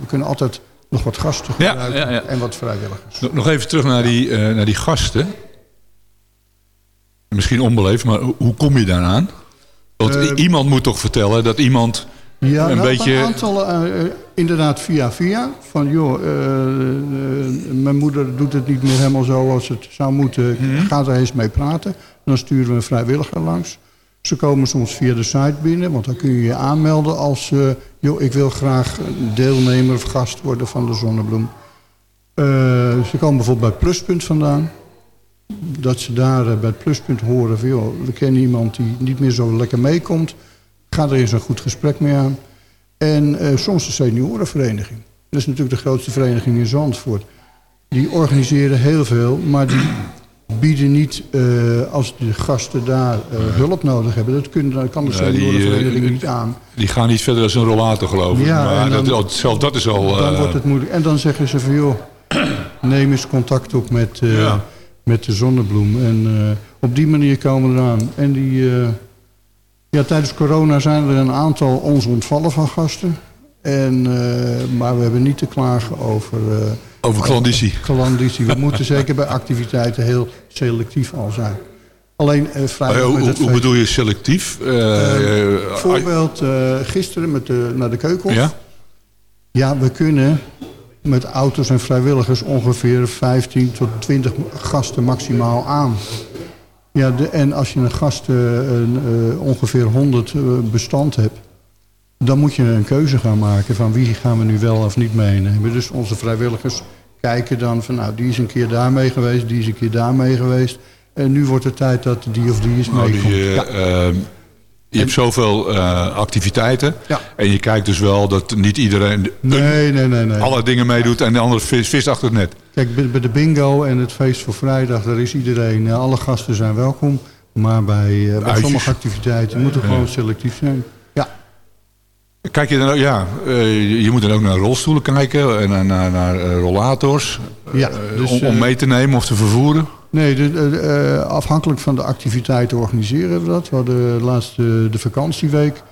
we kunnen altijd nog wat gasten gebruiken ja, ja. en wat vrijwilligers. Nog- even terug naar die, naar die gasten. Misschien onbeleefd, maar hoe, kom je daaraan? Want Eh, i- iemand moet toch vertellen dat iemand Ja, een nou, beetje... een aantal, inderdaad via via. Van joh, mijn moeder doet het niet meer helemaal zo als het zou moeten. Mhm. Ga er eens mee praten. Dan sturen we een vrijwilliger langs. Ze komen soms via de site binnen, want dan kun je je aanmelden als... eh, joh, ik wil graag deelnemer of gast worden van de Zonnebloem. Eh, ze komen bijvoorbeeld bij Pluspunt vandaan. Dat ze daar eh, bij Pluspunt horen van... joh, we kennen iemand die niet meer zo lekker meekomt. Ga er eens een goed gesprek mee aan. En soms de seniorenvereniging. Dat is natuurlijk de grootste vereniging in Zandvoort. Die organiseren heel veel, maar die bieden niet... eh, als de gasten daar eh, hulp nodig hebben... dat, kunnen, dat kan de Ja, die, eh, niet aan. Die gaan niet verder als een rollator, geloof ik. Ja, maar dan- dat, zelf dat is al... Dan wordt het moeilijk. En dan zeggen ze van joh, neem eens contact op met, Ja. met de zonnebloem. En op die manier komen we eraan. En die, ja, tijdens corona zijn er een aantal ons ontvallen van gasten. En, maar we hebben niet te klagen over... Over klandizie. klandizie. We moeten zeker bij activiteiten heel selectief al zijn. Alleen eh vrijdag ja, hoe, bedoel je selectief? Eh, eh, Voorbeeld eh, gisteren met de, naar de keuken. Ja? Ja, we kunnen met auto's en vrijwilligers ongeveer 15 tot 20 gasten maximaal aan. Ja, de, en als je een gast een, ongeveer 100 eh, bestand hebt... dan moet je een keuze gaan maken van wie gaan we nu wel of niet meenemen. Dus onze vrijwilligers kijken dan van... nou, die is een keer daarmee geweest, die is een keer daarmee geweest... en nu wordt het tijd dat die of die is Nou, meekomt. die, eh, ja. ehm, je hebt zoveel eh, activiteiten. Ja. En je kijkt dus wel dat niet iedereen Nee, nee, nee, nee. alle dingen meedoet en de andere vis, vis achter het net. Kijk, bij de bingo en het feest voor vrijdag, daar is iedereen, eh, alle gasten zijn welkom. Maar bij, bij sommige activiteiten moeten we gewoon selectief zijn. Ja, Kijk je dan ook, ja, eh, je- moet dan ook naar rolstoelen kijken en naar, naar, eh, rollators. Ja, eh, dus, om, om mee te nemen of te vervoeren. nee, de, de- afhankelijk van de activiteiten organiseren we dat. We hadden laatst eh, de vakantieweek.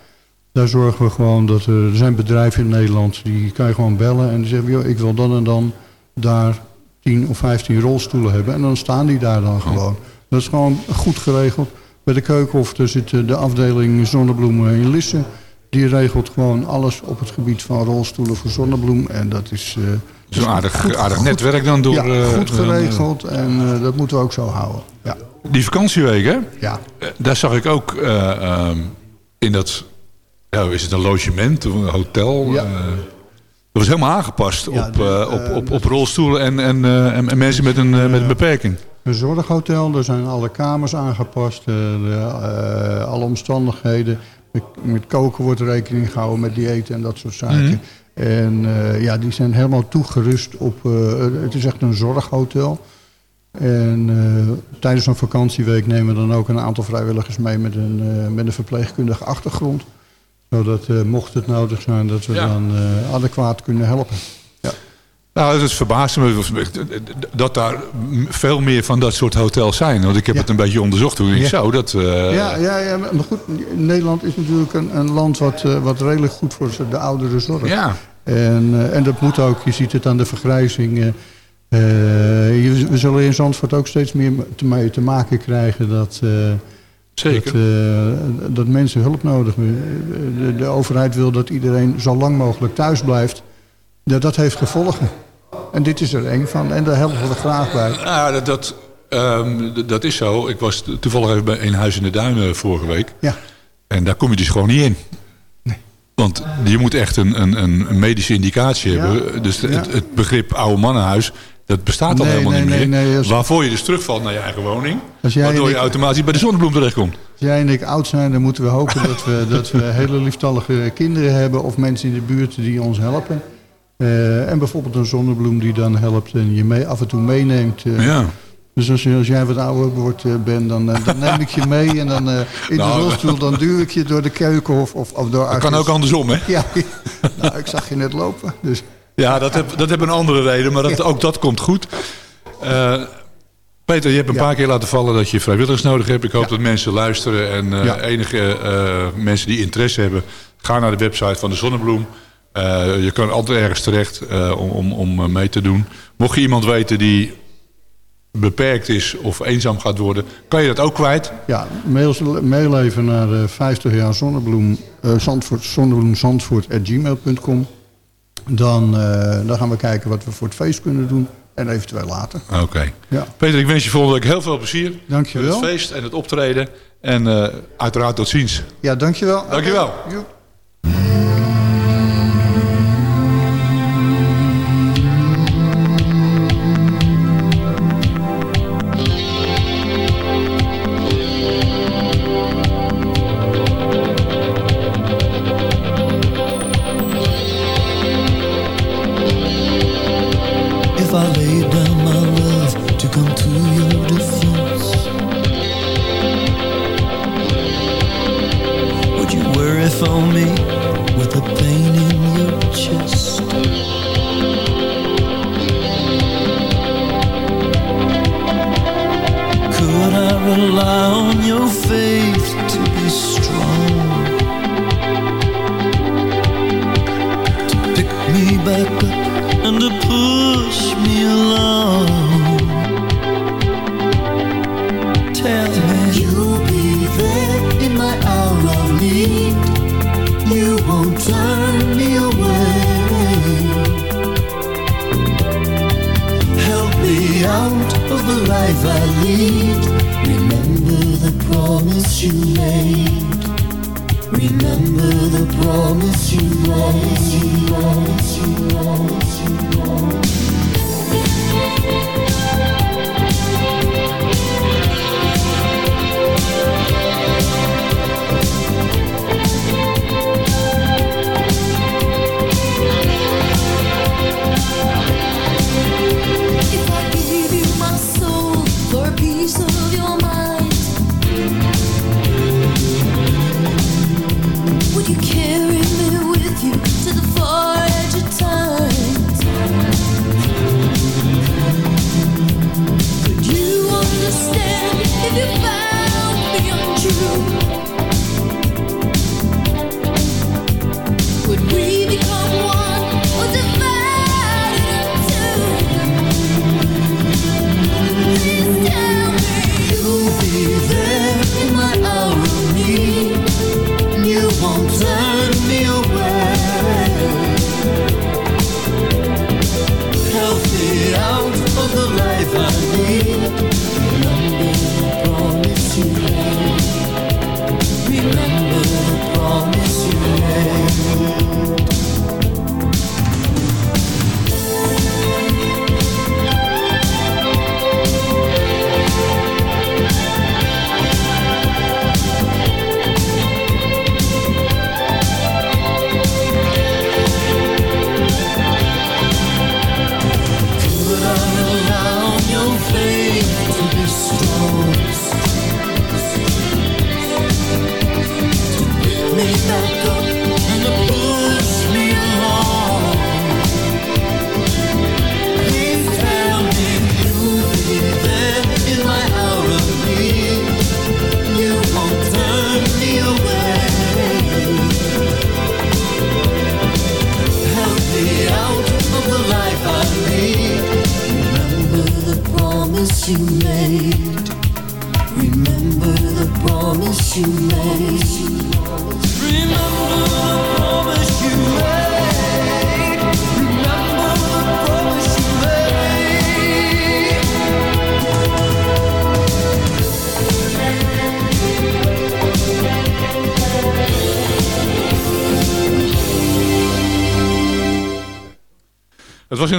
Daar zorgen we gewoon dat er, zijn bedrijven in Nederland die kan je gewoon bellen en die zeggen, joh, ik wil dan en dan daar 10 of 15 rolstoelen hebben. En dan staan die daar dan gewoon. Dat is gewoon goed geregeld. Bij de Keukenhof daar zit de afdeling zonnebloemen in Lisse. Die regelt gewoon alles op het gebied van rolstoelen voor zonnebloem. En dat is, eh, Zo'n aardig, goed- aardig goed- netwerk dan door... ja, eh, goed eh, geregeld. En dat moeten we ook zo houden. Ja, Die vakantieweek, hè? ja. Daar zag ik ook eh, ehm, in dat... Ja, is het een logement of een hotel? Ja. Dat was helemaal aangepast Ja, op, de, op, op, op rolstoelen en, en, en, en mensen met een, met een beperking. Een zorghotel, daar zijn alle kamers aangepast. de, alle omstandigheden. Met, met koken wordt rekening gehouden met dieet en dat soort zaken. Mhm. En eh, ja, die zijn helemaal toegerust op... eh, het is echt een zorghotel. En eh, tijdens een vakantieweek nemen we dan ook een aantal vrijwilligers mee met een, met een verpleegkundige achtergrond. Zodat mocht het nodig zijn, dat we Ja. dan adequaat kunnen helpen. Nou, het verbaasde me dat daar veel meer van dat soort hotels zijn. Want ik heb Ja. het een beetje onderzocht. Hoe ik Ja. zo, dat... eh, ja, ja, ja, maar goed, Nederland is natuurlijk een, een land wat, eh, wat redelijk goed voor de ouderen zorgt. Ja. En, eh, en dat moet ook, je ziet het aan de vergrijzing. we zullen in Zandvoort ook steeds meer te, maken krijgen dat, Zeker. dat, dat mensen hulp nodig hebben. De, de overheid wil dat iedereen zo lang mogelijk thuis blijft. Ja, dat heeft gevolgen. En dit is er één van. En daar helpen we graag bij. Nou, dat, dat, ehm, dat is zo. Ik was toevallig even bij een huis in de duinen vorige week. Ja. En daar kom je dus gewoon niet in. Want je moet echt een, een, een medische indicatie Ja. hebben. Dus Ja. het, het begrip oude mannenhuis, dat bestaat Nee, helemaal nee, niet meer. nee, Waarvoor je dus terugvalt naar je eigen woning. Waardoor je ik- automatisch bij de zonnebloem terechtkomt. Als jij en ik oud zijn, dan moeten we hopen dat we, dat we hele lieftallige kinderen hebben... of mensen in de buurt die ons helpen. Eh, en bijvoorbeeld een zonnebloem die dan helpt en je mee, af en toe meeneemt. eh. Ja. Dus als, jij wat ouder wordt, eh, Ben, dan, dan neem ik je mee... en dan in Nou, de rolstoel dan duw ik je door de keuken of, of, of door... Dat kan ook andersom, hè? Ja, nou, ik zag je net lopen. Dus. Ja, dat heb, dat heb een andere reden, maar dat, ook dat komt goed. Peter, je hebt een Ja. paar keer laten vallen dat je vrijwilligers nodig hebt. Ik hoop dat mensen luisteren en enige mensen die interesse hebben... ga naar de website van de Zonnebloem. Eh, je kan altijd ergens terecht eh, om, om, om eh, mee te doen. Mocht je iemand weten die beperkt is of eenzaam gaat worden... kan je dat ook kwijt. Ja, mail, mail even naar eh 50 jaar zonnebloem, Zandvoort, zonnebloemzandvoort.gmail.com. Dan, dan gaan we kijken wat we voor het feest kunnen doen. En eventueel later. Oké. Ja. Peter, ik wens je volgende week heel veel plezier. Dankjewel. Met het feest en het optreden. En uiteraard tot ziens. Ja, dankjewel. Dankjewel. Oké,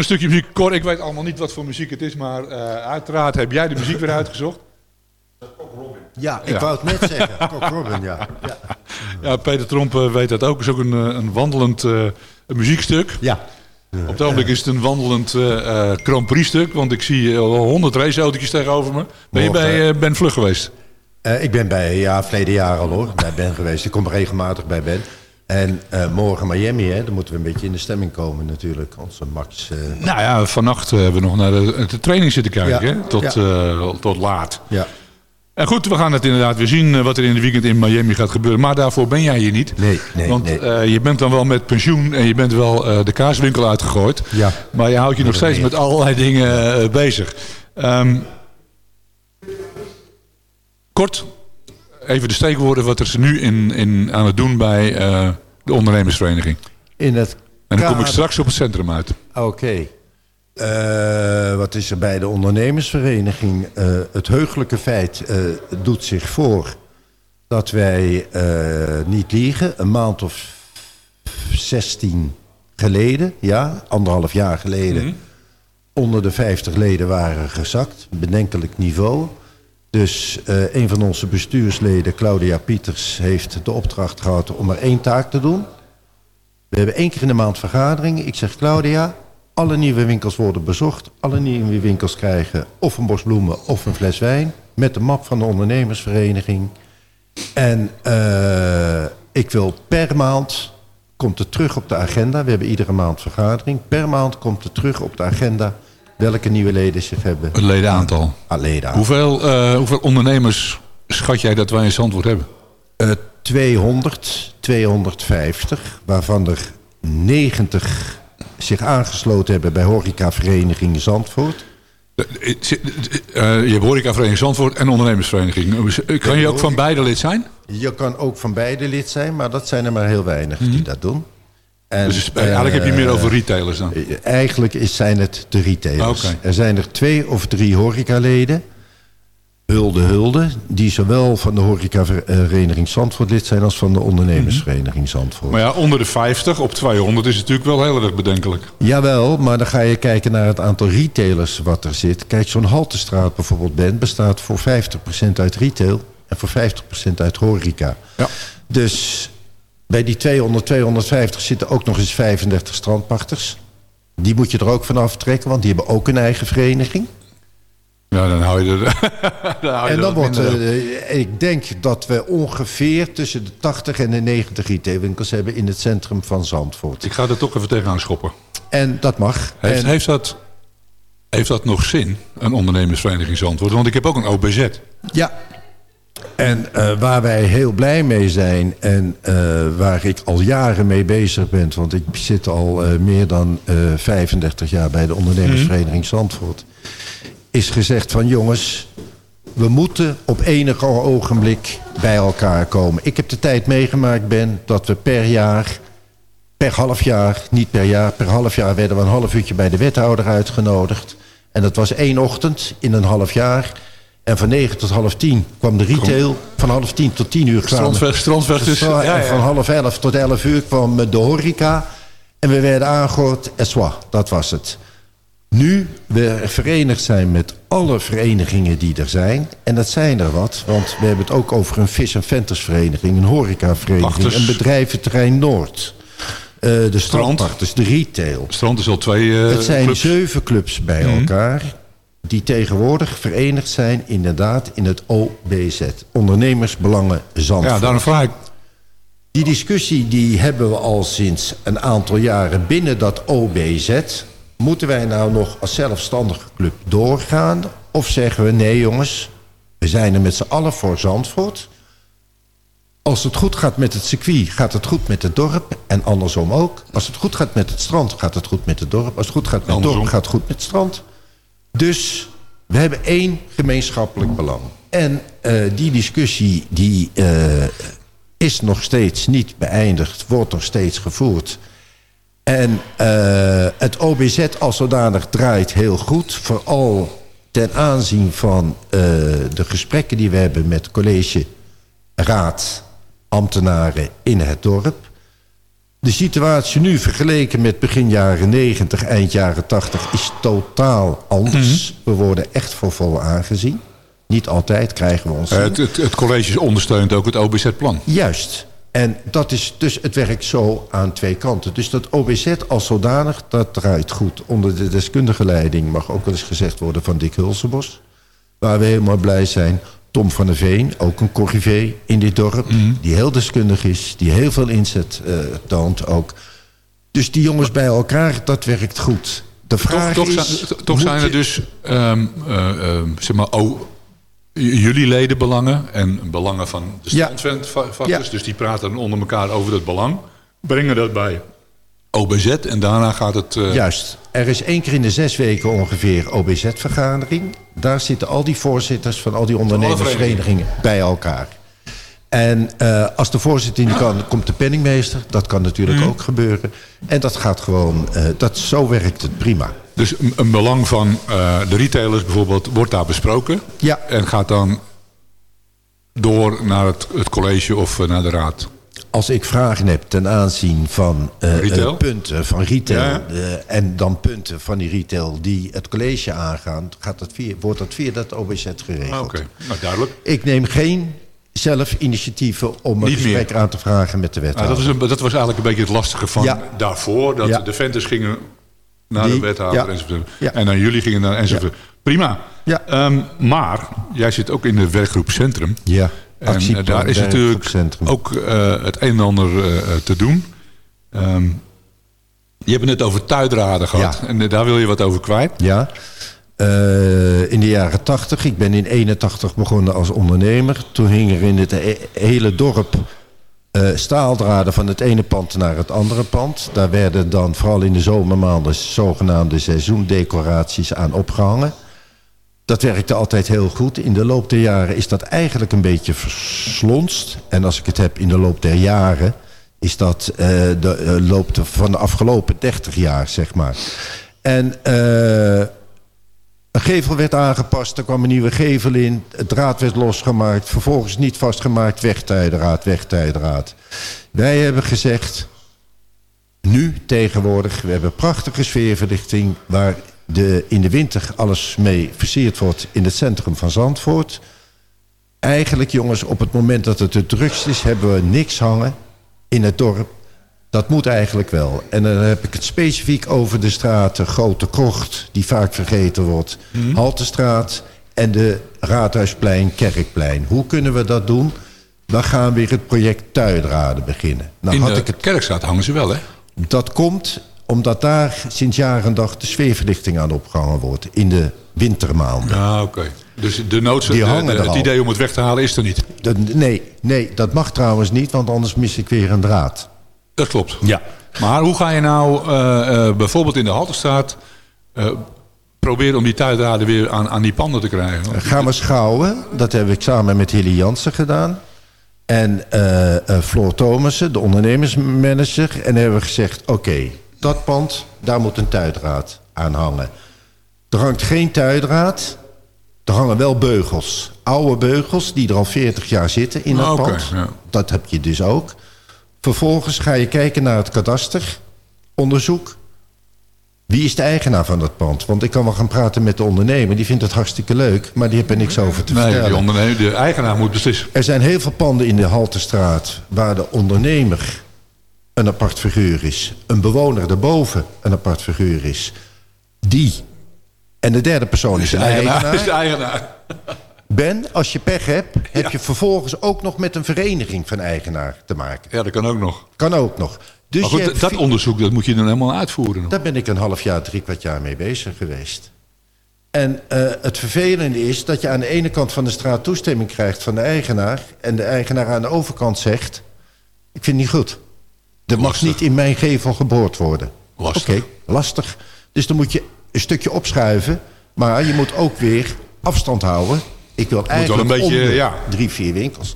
stukje muziek. Cor, ik weet allemaal niet wat voor muziek het is, maar eh, uiteraard heb jij de muziek weer uitgezocht. Ja, ik Ja. wou het net zeggen. Cock Robin, ja. ja. Ja, Peter Tromp eh, weet dat ook. Het is ook een, eh, een wandelend eh, een muziekstuk. Ja. Op het ogenblik is het een wandelend eh, eh, Grand Prix stuk, want ik zie al honderd raceautootjes tegenover me. Ben je bij Ben Vlug geweest? Eh, ik ben bij, ja, verleden jaar al hoor, bij Ben geweest. Ik kom regelmatig bij Ben. En eh, morgen Miami, hè, dan moeten we een beetje in de stemming komen natuurlijk. Onze Max. eh, Nou ja, vannacht eh, hebben we nog naar de, de training zitten kijken, Ja. hè? Tot, Ja. tot laat. ja. En goed, we gaan het inderdaad weer zien wat er in de weekend in Miami gaat gebeuren. Maar daarvoor ben jij hier niet. Nee, nee, Want nee. je bent dan wel met pensioen en je bent wel de kaaswinkel uitgegooid. Ja. Maar je houdt je nog steeds met allerlei dingen bezig. Ehm, kort, even de steekwoorden wat er is nu in, in, aan het doen bij eh, de ondernemersvereniging. In het En dan kom ik straks op het centrum uit. Oké. Eh, wat is er bij de ondernemersvereniging? Eh, het heugelijke feit doet zich voor dat wij niet liegen. Een maand of 16 geleden, ja, anderhalf jaar geleden, onder de 50 leden waren gezakt. Bedenkelijk niveau. Dus eh, een van onze bestuursleden, Claudia Pieters, heeft de opdracht gehad om maar één taak te doen. We hebben één keer in de maand vergadering. Ik zeg Claudia, alle nieuwe winkels worden bezocht. Alle nieuwe winkels krijgen of een bos bloemen of een fles wijn. Met de map van de ondernemersvereniging. En eh, ik wil per maand, komt het terug op de agenda. We hebben iedere maand vergadering. Per maand komt het terug op de agenda welke nieuwe leden zich hebben. Het ledenaantal. Ah, ledenaantal. Hoeveel, eh, hoeveel ondernemers schat jij dat wij in Zandvoort hebben? Eh, 200, 250, waarvan er 90 zich aangesloten hebben bij horecavereniging Zandvoort. Eh, eh, je hebt horecavereniging Zandvoort en ondernemersvereniging. Eh, Kan je ook van beide lid zijn? Je kan ook van beide lid zijn, maar dat zijn er maar heel weinig die dat doen. En, dus eh, eigenlijk heb je meer eh, over retailers dan. eh, Eigenlijk zijn het de retailers. Er zijn er twee of drie horecaleden. Hulde Hulde, die zowel van de horecavereniging Zandvoort lid zijn als van de ondernemersvereniging Zandvoort. Maar ja, onder de 50 op 200 is natuurlijk wel heel erg bedenkelijk. Jawel, maar dan ga je kijken naar het aantal retailers wat er zit. Kijk, zo'n Haltestraat bijvoorbeeld bent, bestaat voor 50% uit retail en voor 50% uit horeca. Ja. Dus bij die 200, 250 zitten ook nog eens 35 strandpachters. Die moet je er ook van aftrekken, want die hebben ook een eigen vereniging. Ja, dan hou je er... dan hou je En dan wordt, op. eh, ik denk dat we ongeveer tussen de 80 en de 90 retailwinkels hebben in het centrum van Zandvoort. Ik ga er toch even tegenaan schoppen. En dat mag. Heeft, En- heeft, dat, heeft dat nog zin, een ondernemersvereniging Zandvoort? Want ik heb ook een OBZ. Ja. En eh, waar wij heel blij mee zijn en eh, waar ik al jaren mee bezig ben... want ik zit al eh, meer dan eh 35 jaar bij de ondernemersvereniging Zandvoort... is gezegd van jongens, we moeten op enig ogenblik bij elkaar komen. Ik heb de tijd meegemaakt ben dat we per jaar, per half jaar, niet per jaar... per half jaar werden we een half uurtje bij de wethouder uitgenodigd. En dat was één ochtend in een half jaar... En van 9 tot half 10 kwam de retail. Van half 10 tot 10 uur kwamen... Strandweg, strandweg dus. Ja, en van half 11 tot 11 uur kwam de horeca. En we werden aangehoord. Soit, dat was het. Nu we verenigd zijn met alle verenigingen die er zijn. En dat zijn er wat. Want we hebben het ook over een vis- en ventersvereniging. Een horecavereniging. Een bedrijventerrein Noord. eh, de strandpachters, de retail. Strand is al twee eh, Het zijn clubs. zeven clubs bij Mhm. elkaar. Die tegenwoordig verenigd zijn inderdaad in het OBZ. Ondernemersbelangen Zandvoort. Ja, daarom vraag ik. Die discussie die hebben we al sinds een aantal jaren binnen dat OBZ. Moeten wij nou nog als zelfstandige club doorgaan? Of zeggen we nee jongens, we zijn er met z'n allen voor Zandvoort. Als het goed gaat met het circuit, gaat het goed met het dorp. En andersom ook. Als het goed gaat met het strand, gaat het goed met het dorp. Als het goed gaat met het dorp, gaat het goed met het strand. Dus We hebben één gemeenschappelijk belang. En eh, die discussie die, eh, is nog steeds niet beëindigd, wordt nog steeds gevoerd. En eh, het OBZ als zodanig draait heel goed. Vooral ten aanzien van de gesprekken die we hebben met college, raad, ambtenaren in het dorp. De situatie nu vergeleken met begin jaren 90, eind jaren 80 is totaal anders. We worden echt voor vol aangezien. Niet altijd krijgen we ons. Eh, het, het, het college ondersteunt ook het OBZ-plan. Juist. En dat is dus het werkt zo aan twee kanten. Dus dat OBZ als zodanig, dat draait goed. Onder de deskundige leiding mag ook wel eens gezegd worden van Dick Hulsenbos. Waar we helemaal blij zijn. Tom van der Veen, ook een corrivé in dit dorp. Die heel deskundig is, die heel veel inzet eh, toont ook. Dus die jongens bij elkaar, dat werkt goed. De vraag Toch, toch, is... toch zijn er je- dus ehm, eh, ehm, zeg maar, oh, jullie ledenbelangen en belangen van de Ja. Ja. Dus die praten onder elkaar over dat belang. Brengen dat bij OBZ en daarna gaat het... eh, Juist. Er is één keer in de zes weken ongeveer OBZ-vergadering. Daar zitten al die voorzitters van al die ondernemersverenigingen bij elkaar. En eh, als de voorzitter niet kan, komt de penningmeester. Dat kan natuurlijk ook gebeuren. En dat gaat gewoon, eh, dat, zo werkt het prima. Dus een, belang van de retailers bijvoorbeeld wordt daar besproken. Ja. En gaat dan door naar het, het college of naar de raad. Als ik vragen heb ten aanzien van eh, punten van retail... Ja. eh, en dan punten van die retail die het college aangaan... Gaat dat via, wordt dat via dat OBZ geregeld. Ah, Oké, nou duidelijk. Ik neem geen zelf initiatieven om een Niet gesprek meer. aan te vragen met de Nou, wethouder. dat, is een, dat was eigenlijk een beetje het lastige van Ja. daarvoor. Dat Ja. de venters gingen naar Die- de wethouder enzovoort. En dan jullie gingen naar enzovoort. Prima. Ja. Ehm, maar jij zit ook in de werkgroep Centrum. Ja, En eh, daar is natuurlijk ook eh, het een en ander eh, te doen. Ehm, je hebt het net over tuidraden gehad. Ja. En daar wil je wat over kwijt. Ja. In de jaren 80, ik ben in 81 begonnen als ondernemer. Toen hing er in het he- hele dorp staaldraden van het ene pand naar het andere pand. Daar werden dan vooral in de zomermaanden zogenaamde seizoendecoraties aan opgehangen. Dat werkte altijd heel goed. In de loop der jaren is dat eigenlijk een beetje verslonst. En als ik het heb in de loop der jaren... is dat eh, de eh, loop van de afgelopen 30 jaar, zeg maar. En eh, een gevel werd aangepast, er kwam een nieuwe gevel in. Het draad werd losgemaakt, vervolgens niet vastgemaakt. Wegtijdraad, wegtijdraad. Wij hebben gezegd, nu tegenwoordig, we hebben prachtige sfeerverlichting... waar de, in de winter alles mee versierd wordt in het centrum van Zandvoort. Eigenlijk jongens, op het moment dat het het drukst is... hebben we niks hangen in het dorp. Dat moet eigenlijk wel. En dan heb ik het specifiek over de straten Grote Krocht... die vaak vergeten wordt. Haltestraat en de Raadhuisplein, Kerkplein. Hoe kunnen we dat doen? Dan gaan we weer het project Tuidraden beginnen. Nou in had de ik het Kerkstraat hangen ze wel, hè? dat komt omdat daar sinds jaar en dag de sfeerverlichting aan opgehangen wordt. In de wintermaanden. Ja, oké. Dus de noodzaak, het idee om het weg te halen is er niet. Nee, nee, dat mag trouwens niet, want anders mis ik weer een draad. Dat klopt. Ja. Maar hoe ga je nou eh, eh, bijvoorbeeld in de Halterstraat... eh, proberen om die tuidraden weer aan, aan die panden te krijgen? Want- Gaan we schouwen. Dat heb ik samen met Hilly Jansen gedaan. En Floor Thomassen, de ondernemersmanager. En hebben we gezegd, oké, dat pand, daar moet een tuidraad aan hangen. Er hangt geen tuidraad. Er hangen wel beugels. Oude beugels die er al 40 jaar zitten in dat Ah, pand. ja. Dat heb je dus ook. Vervolgens ga je kijken naar het kadasteronderzoek. Wie is de eigenaar van dat pand? Want ik kan wel gaan praten met de ondernemer. Die vindt het hartstikke leuk, maar die heeft er niks over te nee, vertellen. die ondernemer, de eigenaar moet beslissen. Er zijn heel veel panden in de Haltestraat... waar de ondernemer een apart figuur is. Een bewoner daarboven een apart figuur is. Die. En de derde persoon is De eigenaar is de eigenaar. Ben, als je pech hebt... heb je vervolgens ook nog met een vereniging van eigenaar te maken. Ja, dat kan ook nog. Kan ook nog. Dus maar je goed, hebt dat onderzoek dat moet je dan helemaal uitvoeren. nog. Daar ben ik een half jaar, drie kwart jaar mee bezig geweest. En eh, het vervelende is dat je aan de ene kant van de straat toestemming krijgt van de eigenaar... en de eigenaar aan de overkant zegt... ik vind het niet goed. Er mag niet in mijn gevel geboord worden. Lastig. Oké, lastig. Dus dan moet je een stukje opschuiven... Maar je moet ook weer afstand houden. Ik wil wel eigenlijk een beetje, ja. drie, vier winkels.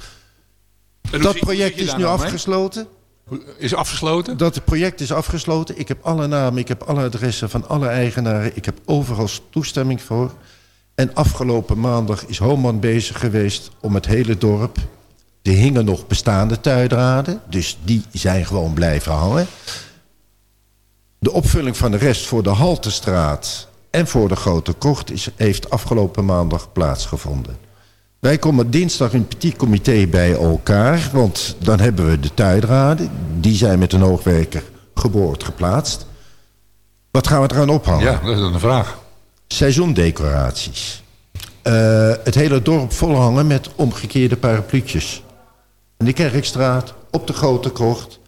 Dat project is nu nou afgesloten. Is afgesloten? Dat project is afgesloten. Ik heb alle namen, ik heb alle adressen van alle eigenaren. Ik heb overal toestemming voor. En afgelopen maandag is Homan bezig geweest om het hele dorp... Er hingen nog bestaande tuidraden, dus die zijn gewoon blijven hangen. De opvulling van de rest voor de Haltestraat en voor de Grote Kocht... Is, heeft afgelopen maandag plaatsgevonden. Wij komen dinsdag in petit comité bij elkaar, want dan hebben we de tuidraden. Die zijn met een hoogwerker geboord geplaatst. Wat gaan we eraan ophangen? Ja, dat is een vraag. Seizoendecoraties. Eh, het hele dorp volhangen met omgekeerde parapluutjes. In de Kerkstraat, op de Grote Krocht.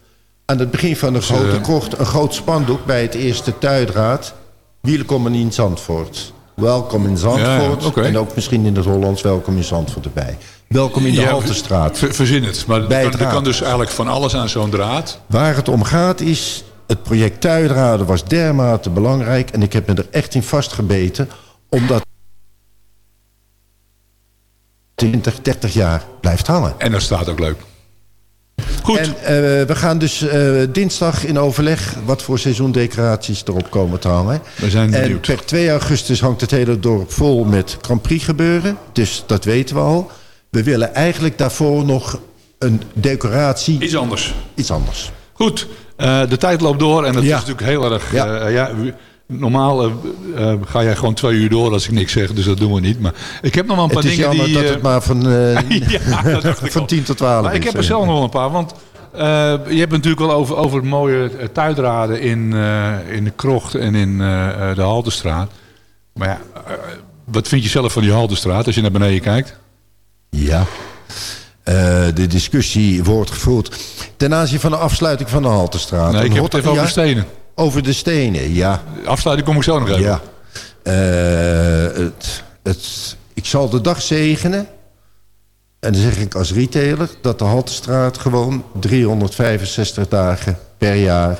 Aan het begin van de Grote Krocht een groot spandoek bij het eerste tuidraad. Welkom in Zandvoort. Welkom in Zandvoort. Ja. En ook misschien in het Hollands welkom in Zandvoort erbij. Welkom in de Ja, Haltestraat. ver- Verzin het. Maar Bij er het er kan dus eigenlijk van alles aan zo'n draad. Waar het om gaat is, het project Tuidraden was dermate belangrijk... en ik heb me er echt in vastgebeten, omdat 20, 30 jaar blijft hangen. En dat staat ook leuk. Goed. En eh, we gaan dus eh, dinsdag in overleg wat voor seizoendecoraties erop komen te hangen. We zijn en benieuwd. per 2 augustus hangt het hele dorp vol met Grand Prix gebeuren. Dus dat weten we al. We willen eigenlijk daarvoor nog een decoratie. Iets anders. Iets anders. Goed, eh, de tijd loopt door en dat Ja. is natuurlijk heel erg... Ja. Normaal eh, eh, ga jij gewoon twee uur door als ik niks zeg, dus dat doen we niet. Maar ik heb nog wel een paar Het is dingen jammer die... dat eh, het maar van, eh, ja, dat ik van al. 10 tot 12 Maar ik is, heb er eh. zelf nog wel een paar, want eh, je hebt het natuurlijk wel over, over mooie eh, tuidraden in, eh, in de Krocht en in eh, eh, de Haltestraat. Maar ja, eh, wat vind je zelf van die Haltestraat als je naar beneden kijkt? Ja. Eh, de discussie wordt gevoerd ten aanzien van de afsluiting van de Haltestraat. Nee, ik heb het even over stenen. Over de stenen, ja. Afsluiting kom ik zo nog even. Ja. Eh, het, het, ik zal de dag zegenen. En dan zeg ik als retailer dat de Haltestraat gewoon 365 dagen per jaar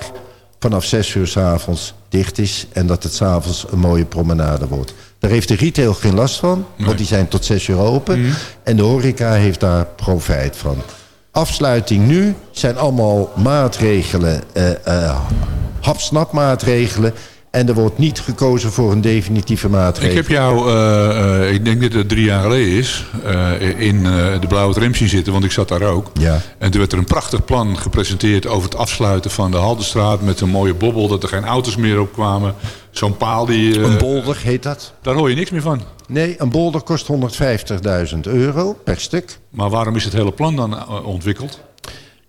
vanaf 6 uur s avonds dicht is. En dat het s'avonds een mooie promenade wordt. Daar heeft de retail geen last van, want die zijn tot 6 uur open. Mhm. En de horeca heeft daar profijt van. Afsluiting nu zijn allemaal maatregelen, eh hapsnapmaatregelen. En er wordt niet gekozen voor een definitieve maatregel. Ik heb jou, eh, eh, ik denk dat het drie jaar geleden is, eh, in de Blauwe Tram zien zitten, want ik zat daar ook. Ja. En toen werd er een prachtig plan gepresenteerd over het afsluiten van de Haldenstraat met een mooie bobbel, dat er geen auto's meer op kwamen. Zo'n paal die... Een bolder heet dat. Daar hoor je niks meer van. Nee, een bolder kost 150.000 euro per stuk. Maar waarom is het hele plan dan ontwikkeld?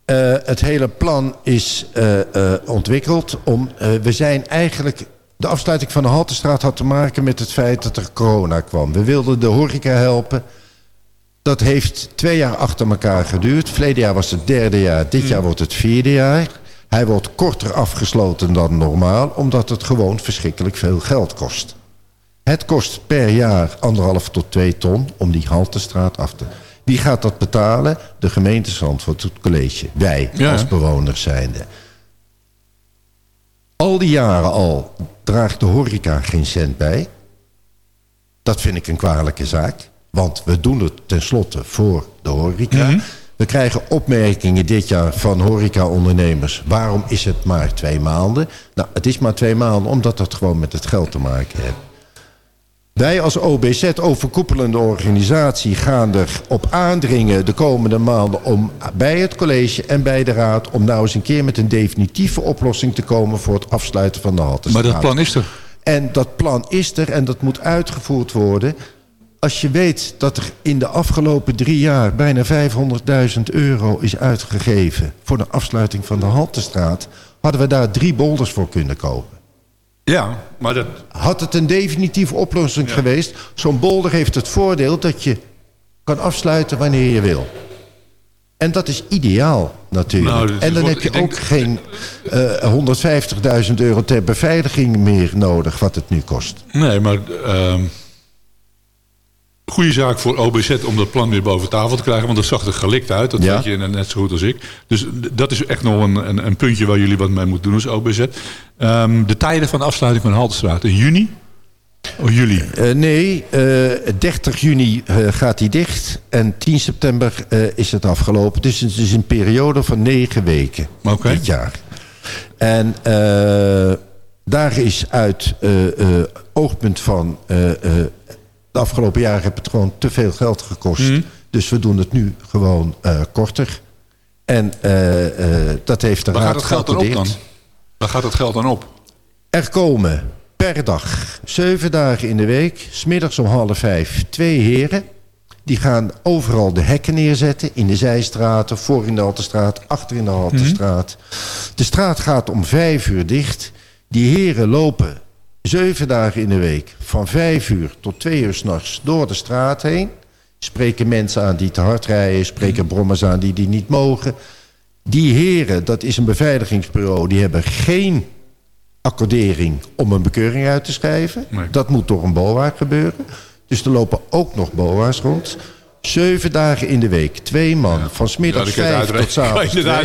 Eh, het hele plan is eh, eh, ontwikkeld om... we zijn eigenlijk... De afsluiting van de Haltestraat had te maken met het feit dat er corona kwam. We wilden de horeca helpen. Dat heeft twee jaar achter elkaar geduurd. Verleden jaar was het derde jaar. Dit jaar wordt het vierde jaar. Hij wordt korter afgesloten dan normaal... omdat het gewoon verschrikkelijk veel geld kost. Het kost per jaar anderhalf tot twee ton om die Haltestraat af te... Wie gaat dat betalen? De gemeente Zandvoort, het college. Wij Ja. als bewoners zijnde. Al die jaren al draagt de horeca geen cent bij. Dat vind ik een kwalijke zaak. Want we doen het tenslotte voor de horeca. Mhm. We krijgen opmerkingen dit jaar van horecaondernemers. Waarom is het maar twee maanden? Nou, het is maar twee maanden omdat dat gewoon met het geld te maken heeft. Wij als OBZ, overkoepelende organisatie, gaan erop aandringen de komende maanden om bij het college en bij de raad om nou eens een keer met een definitieve oplossing te komen voor het afsluiten van de Haltestraat. Maar dat plan is er. En dat plan is er en dat moet uitgevoerd worden. Als je weet dat er in de afgelopen drie jaar bijna 500.000 euro is uitgegeven voor de afsluiting van de Haltestraat, hadden we daar drie bolders voor kunnen kopen. Ja, maar dat... Had het een definitieve oplossing geweest... zo'n bolder heeft het voordeel dat je kan afsluiten wanneer je wil. En dat is ideaal natuurlijk. Nou, dat en dan wordt- heb je denk- ook geen eh 150.000 euro ter beveiliging meer nodig... wat het nu kost. Nee, maar... ehm goede zaak voor OBZ om dat plan weer boven tafel te krijgen. Want dat zag er gelikt uit. Dat Ja. weet je net zo goed als ik. Dus dat is echt nog een, een, een puntje waar jullie wat mee moeten doen als OBZ. Ehm, de tijden van de afsluiting van Haltestraat. In juni? Oh, juli? Eh, nee, eh, 30 juni eh, gaat hij dicht. En 10 september is het afgelopen. Dus het is een periode van negen weken dit jaar. En daar is uit oogpunt van... de afgelopen jaren heb het gewoon te veel geld gekost. Mhm. Dus we doen het nu gewoon eh, korter. En eh, eh, dat heeft de Waar raad gaat het geld dan op dan? Waar gaat het geld dan op? Er komen per dag, zeven dagen in de week, smiddags om half vijf, twee heren. Die gaan overal de hekken neerzetten. In de zijstraten, voor in de Haltestraat, achter in de Haltestraat. De straat gaat om vijf uur dicht. Die heren lopen zeven dagen in de week van vijf uur tot twee uur s'nachts door de straat heen. Spreken mensen aan die te hard rijden. Spreken brommers aan die die niet mogen. Die heren, dat is een beveiligingsbureau, die hebben geen accordering om een bekeuring uit te schrijven. Nee. Dat moet door een BOA gebeuren. Dus er lopen ook nog BOA's rond. Zeven dagen in de week, twee man, van Ja, smiddags je vijf tot s'avonds ja.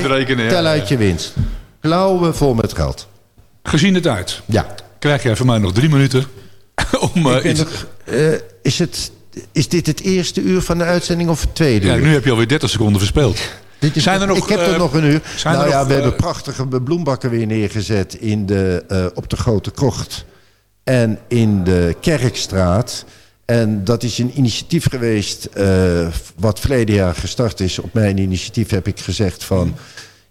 Tel uit je winst. Klauwen vol met geld. Gezien het uit, Ja. Krijg jij van mij nog drie minuten om eh, iets... nog, eh, is, het, is dit het eerste uur van de uitzending of het tweede Ja, uur? nu heb je alweer 30 seconden verspeeld. Dit is Zijn er nog, ik heb er eh, nog een uur. Nou ja, nog, we hebben prachtige bloembakken weer neergezet in de, op de Grote Krocht. En in de Kerkstraat. En dat is een initiatief geweest wat verleden jaar gestart is. Op mijn initiatief heb ik gezegd van...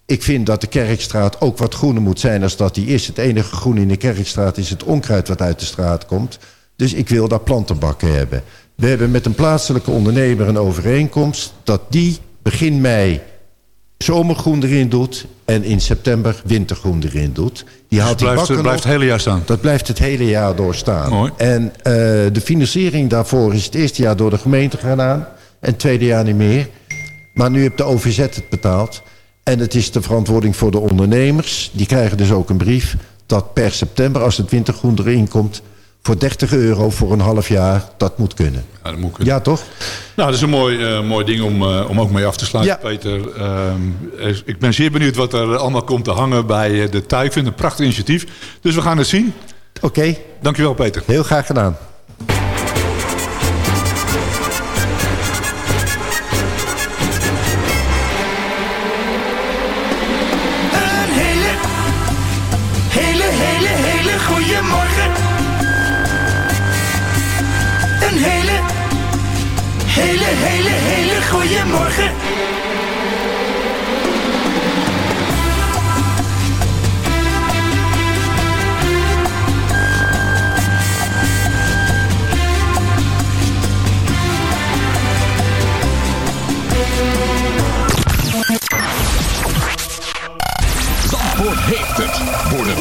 Ik vind dat de Kerkstraat ook wat groener moet zijn als dat die is. Het enige groen in de Kerkstraat is het onkruid wat uit de straat komt. Dus ik wil daar plantenbakken hebben. We hebben met een plaatselijke ondernemer een overeenkomst... dat die begin mei zomergroen erin doet... en in september wintergroen erin doet. Die Dus haalt die blijft, bakken het blijft het hele jaar staan. Dat blijft het hele jaar door staan. Mooi. En eh, de financiering daarvoor is het eerste jaar door de gemeente gedaan... en het tweede jaar niet meer. Maar nu heeft de OVZ het betaald. En het is de verantwoording voor de ondernemers. Die krijgen dus ook een brief dat per september, als het wintergroen erin komt... voor 30 euro voor een half jaar, dat moet kunnen. Ja, dat moet kunnen. Ja, toch? Nou, dat is een mooi, eh, mooi ding om, eh, om ook mee af te sluiten, Ja. Peter. Ehm, eh, ik ben zeer benieuwd wat er allemaal komt te hangen bij eh, de tuin. Ik vind het een prachtig initiatief. Dus we gaan het zien. Oké, Dankjewel, Peter. heel graag gedaan.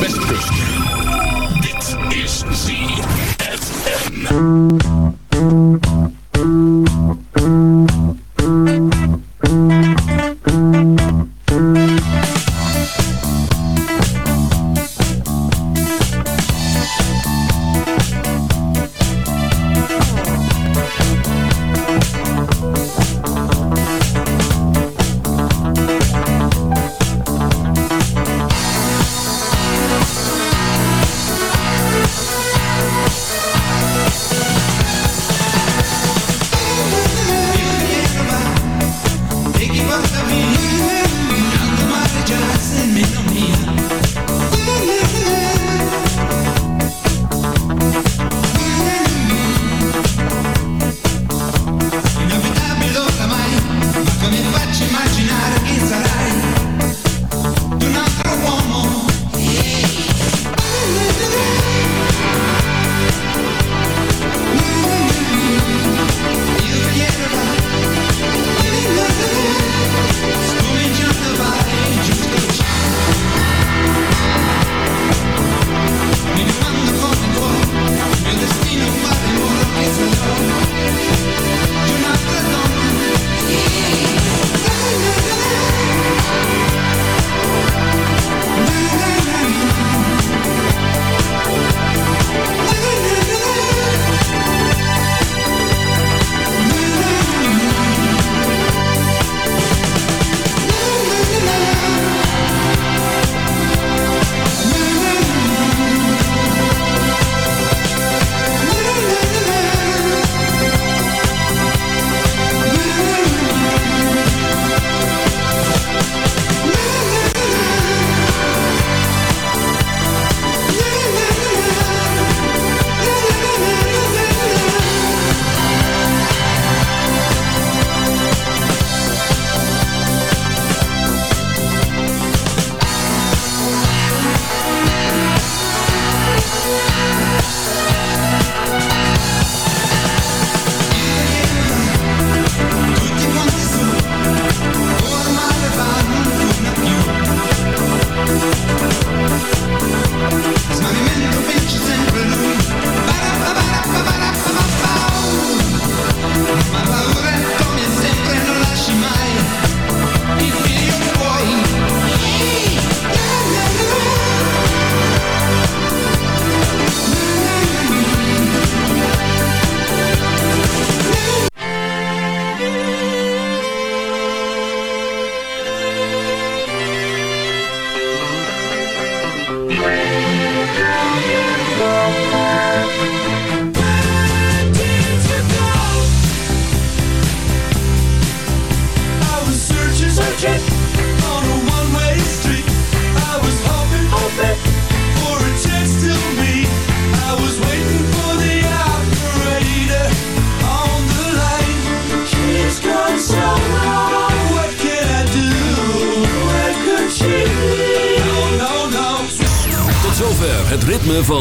Voor de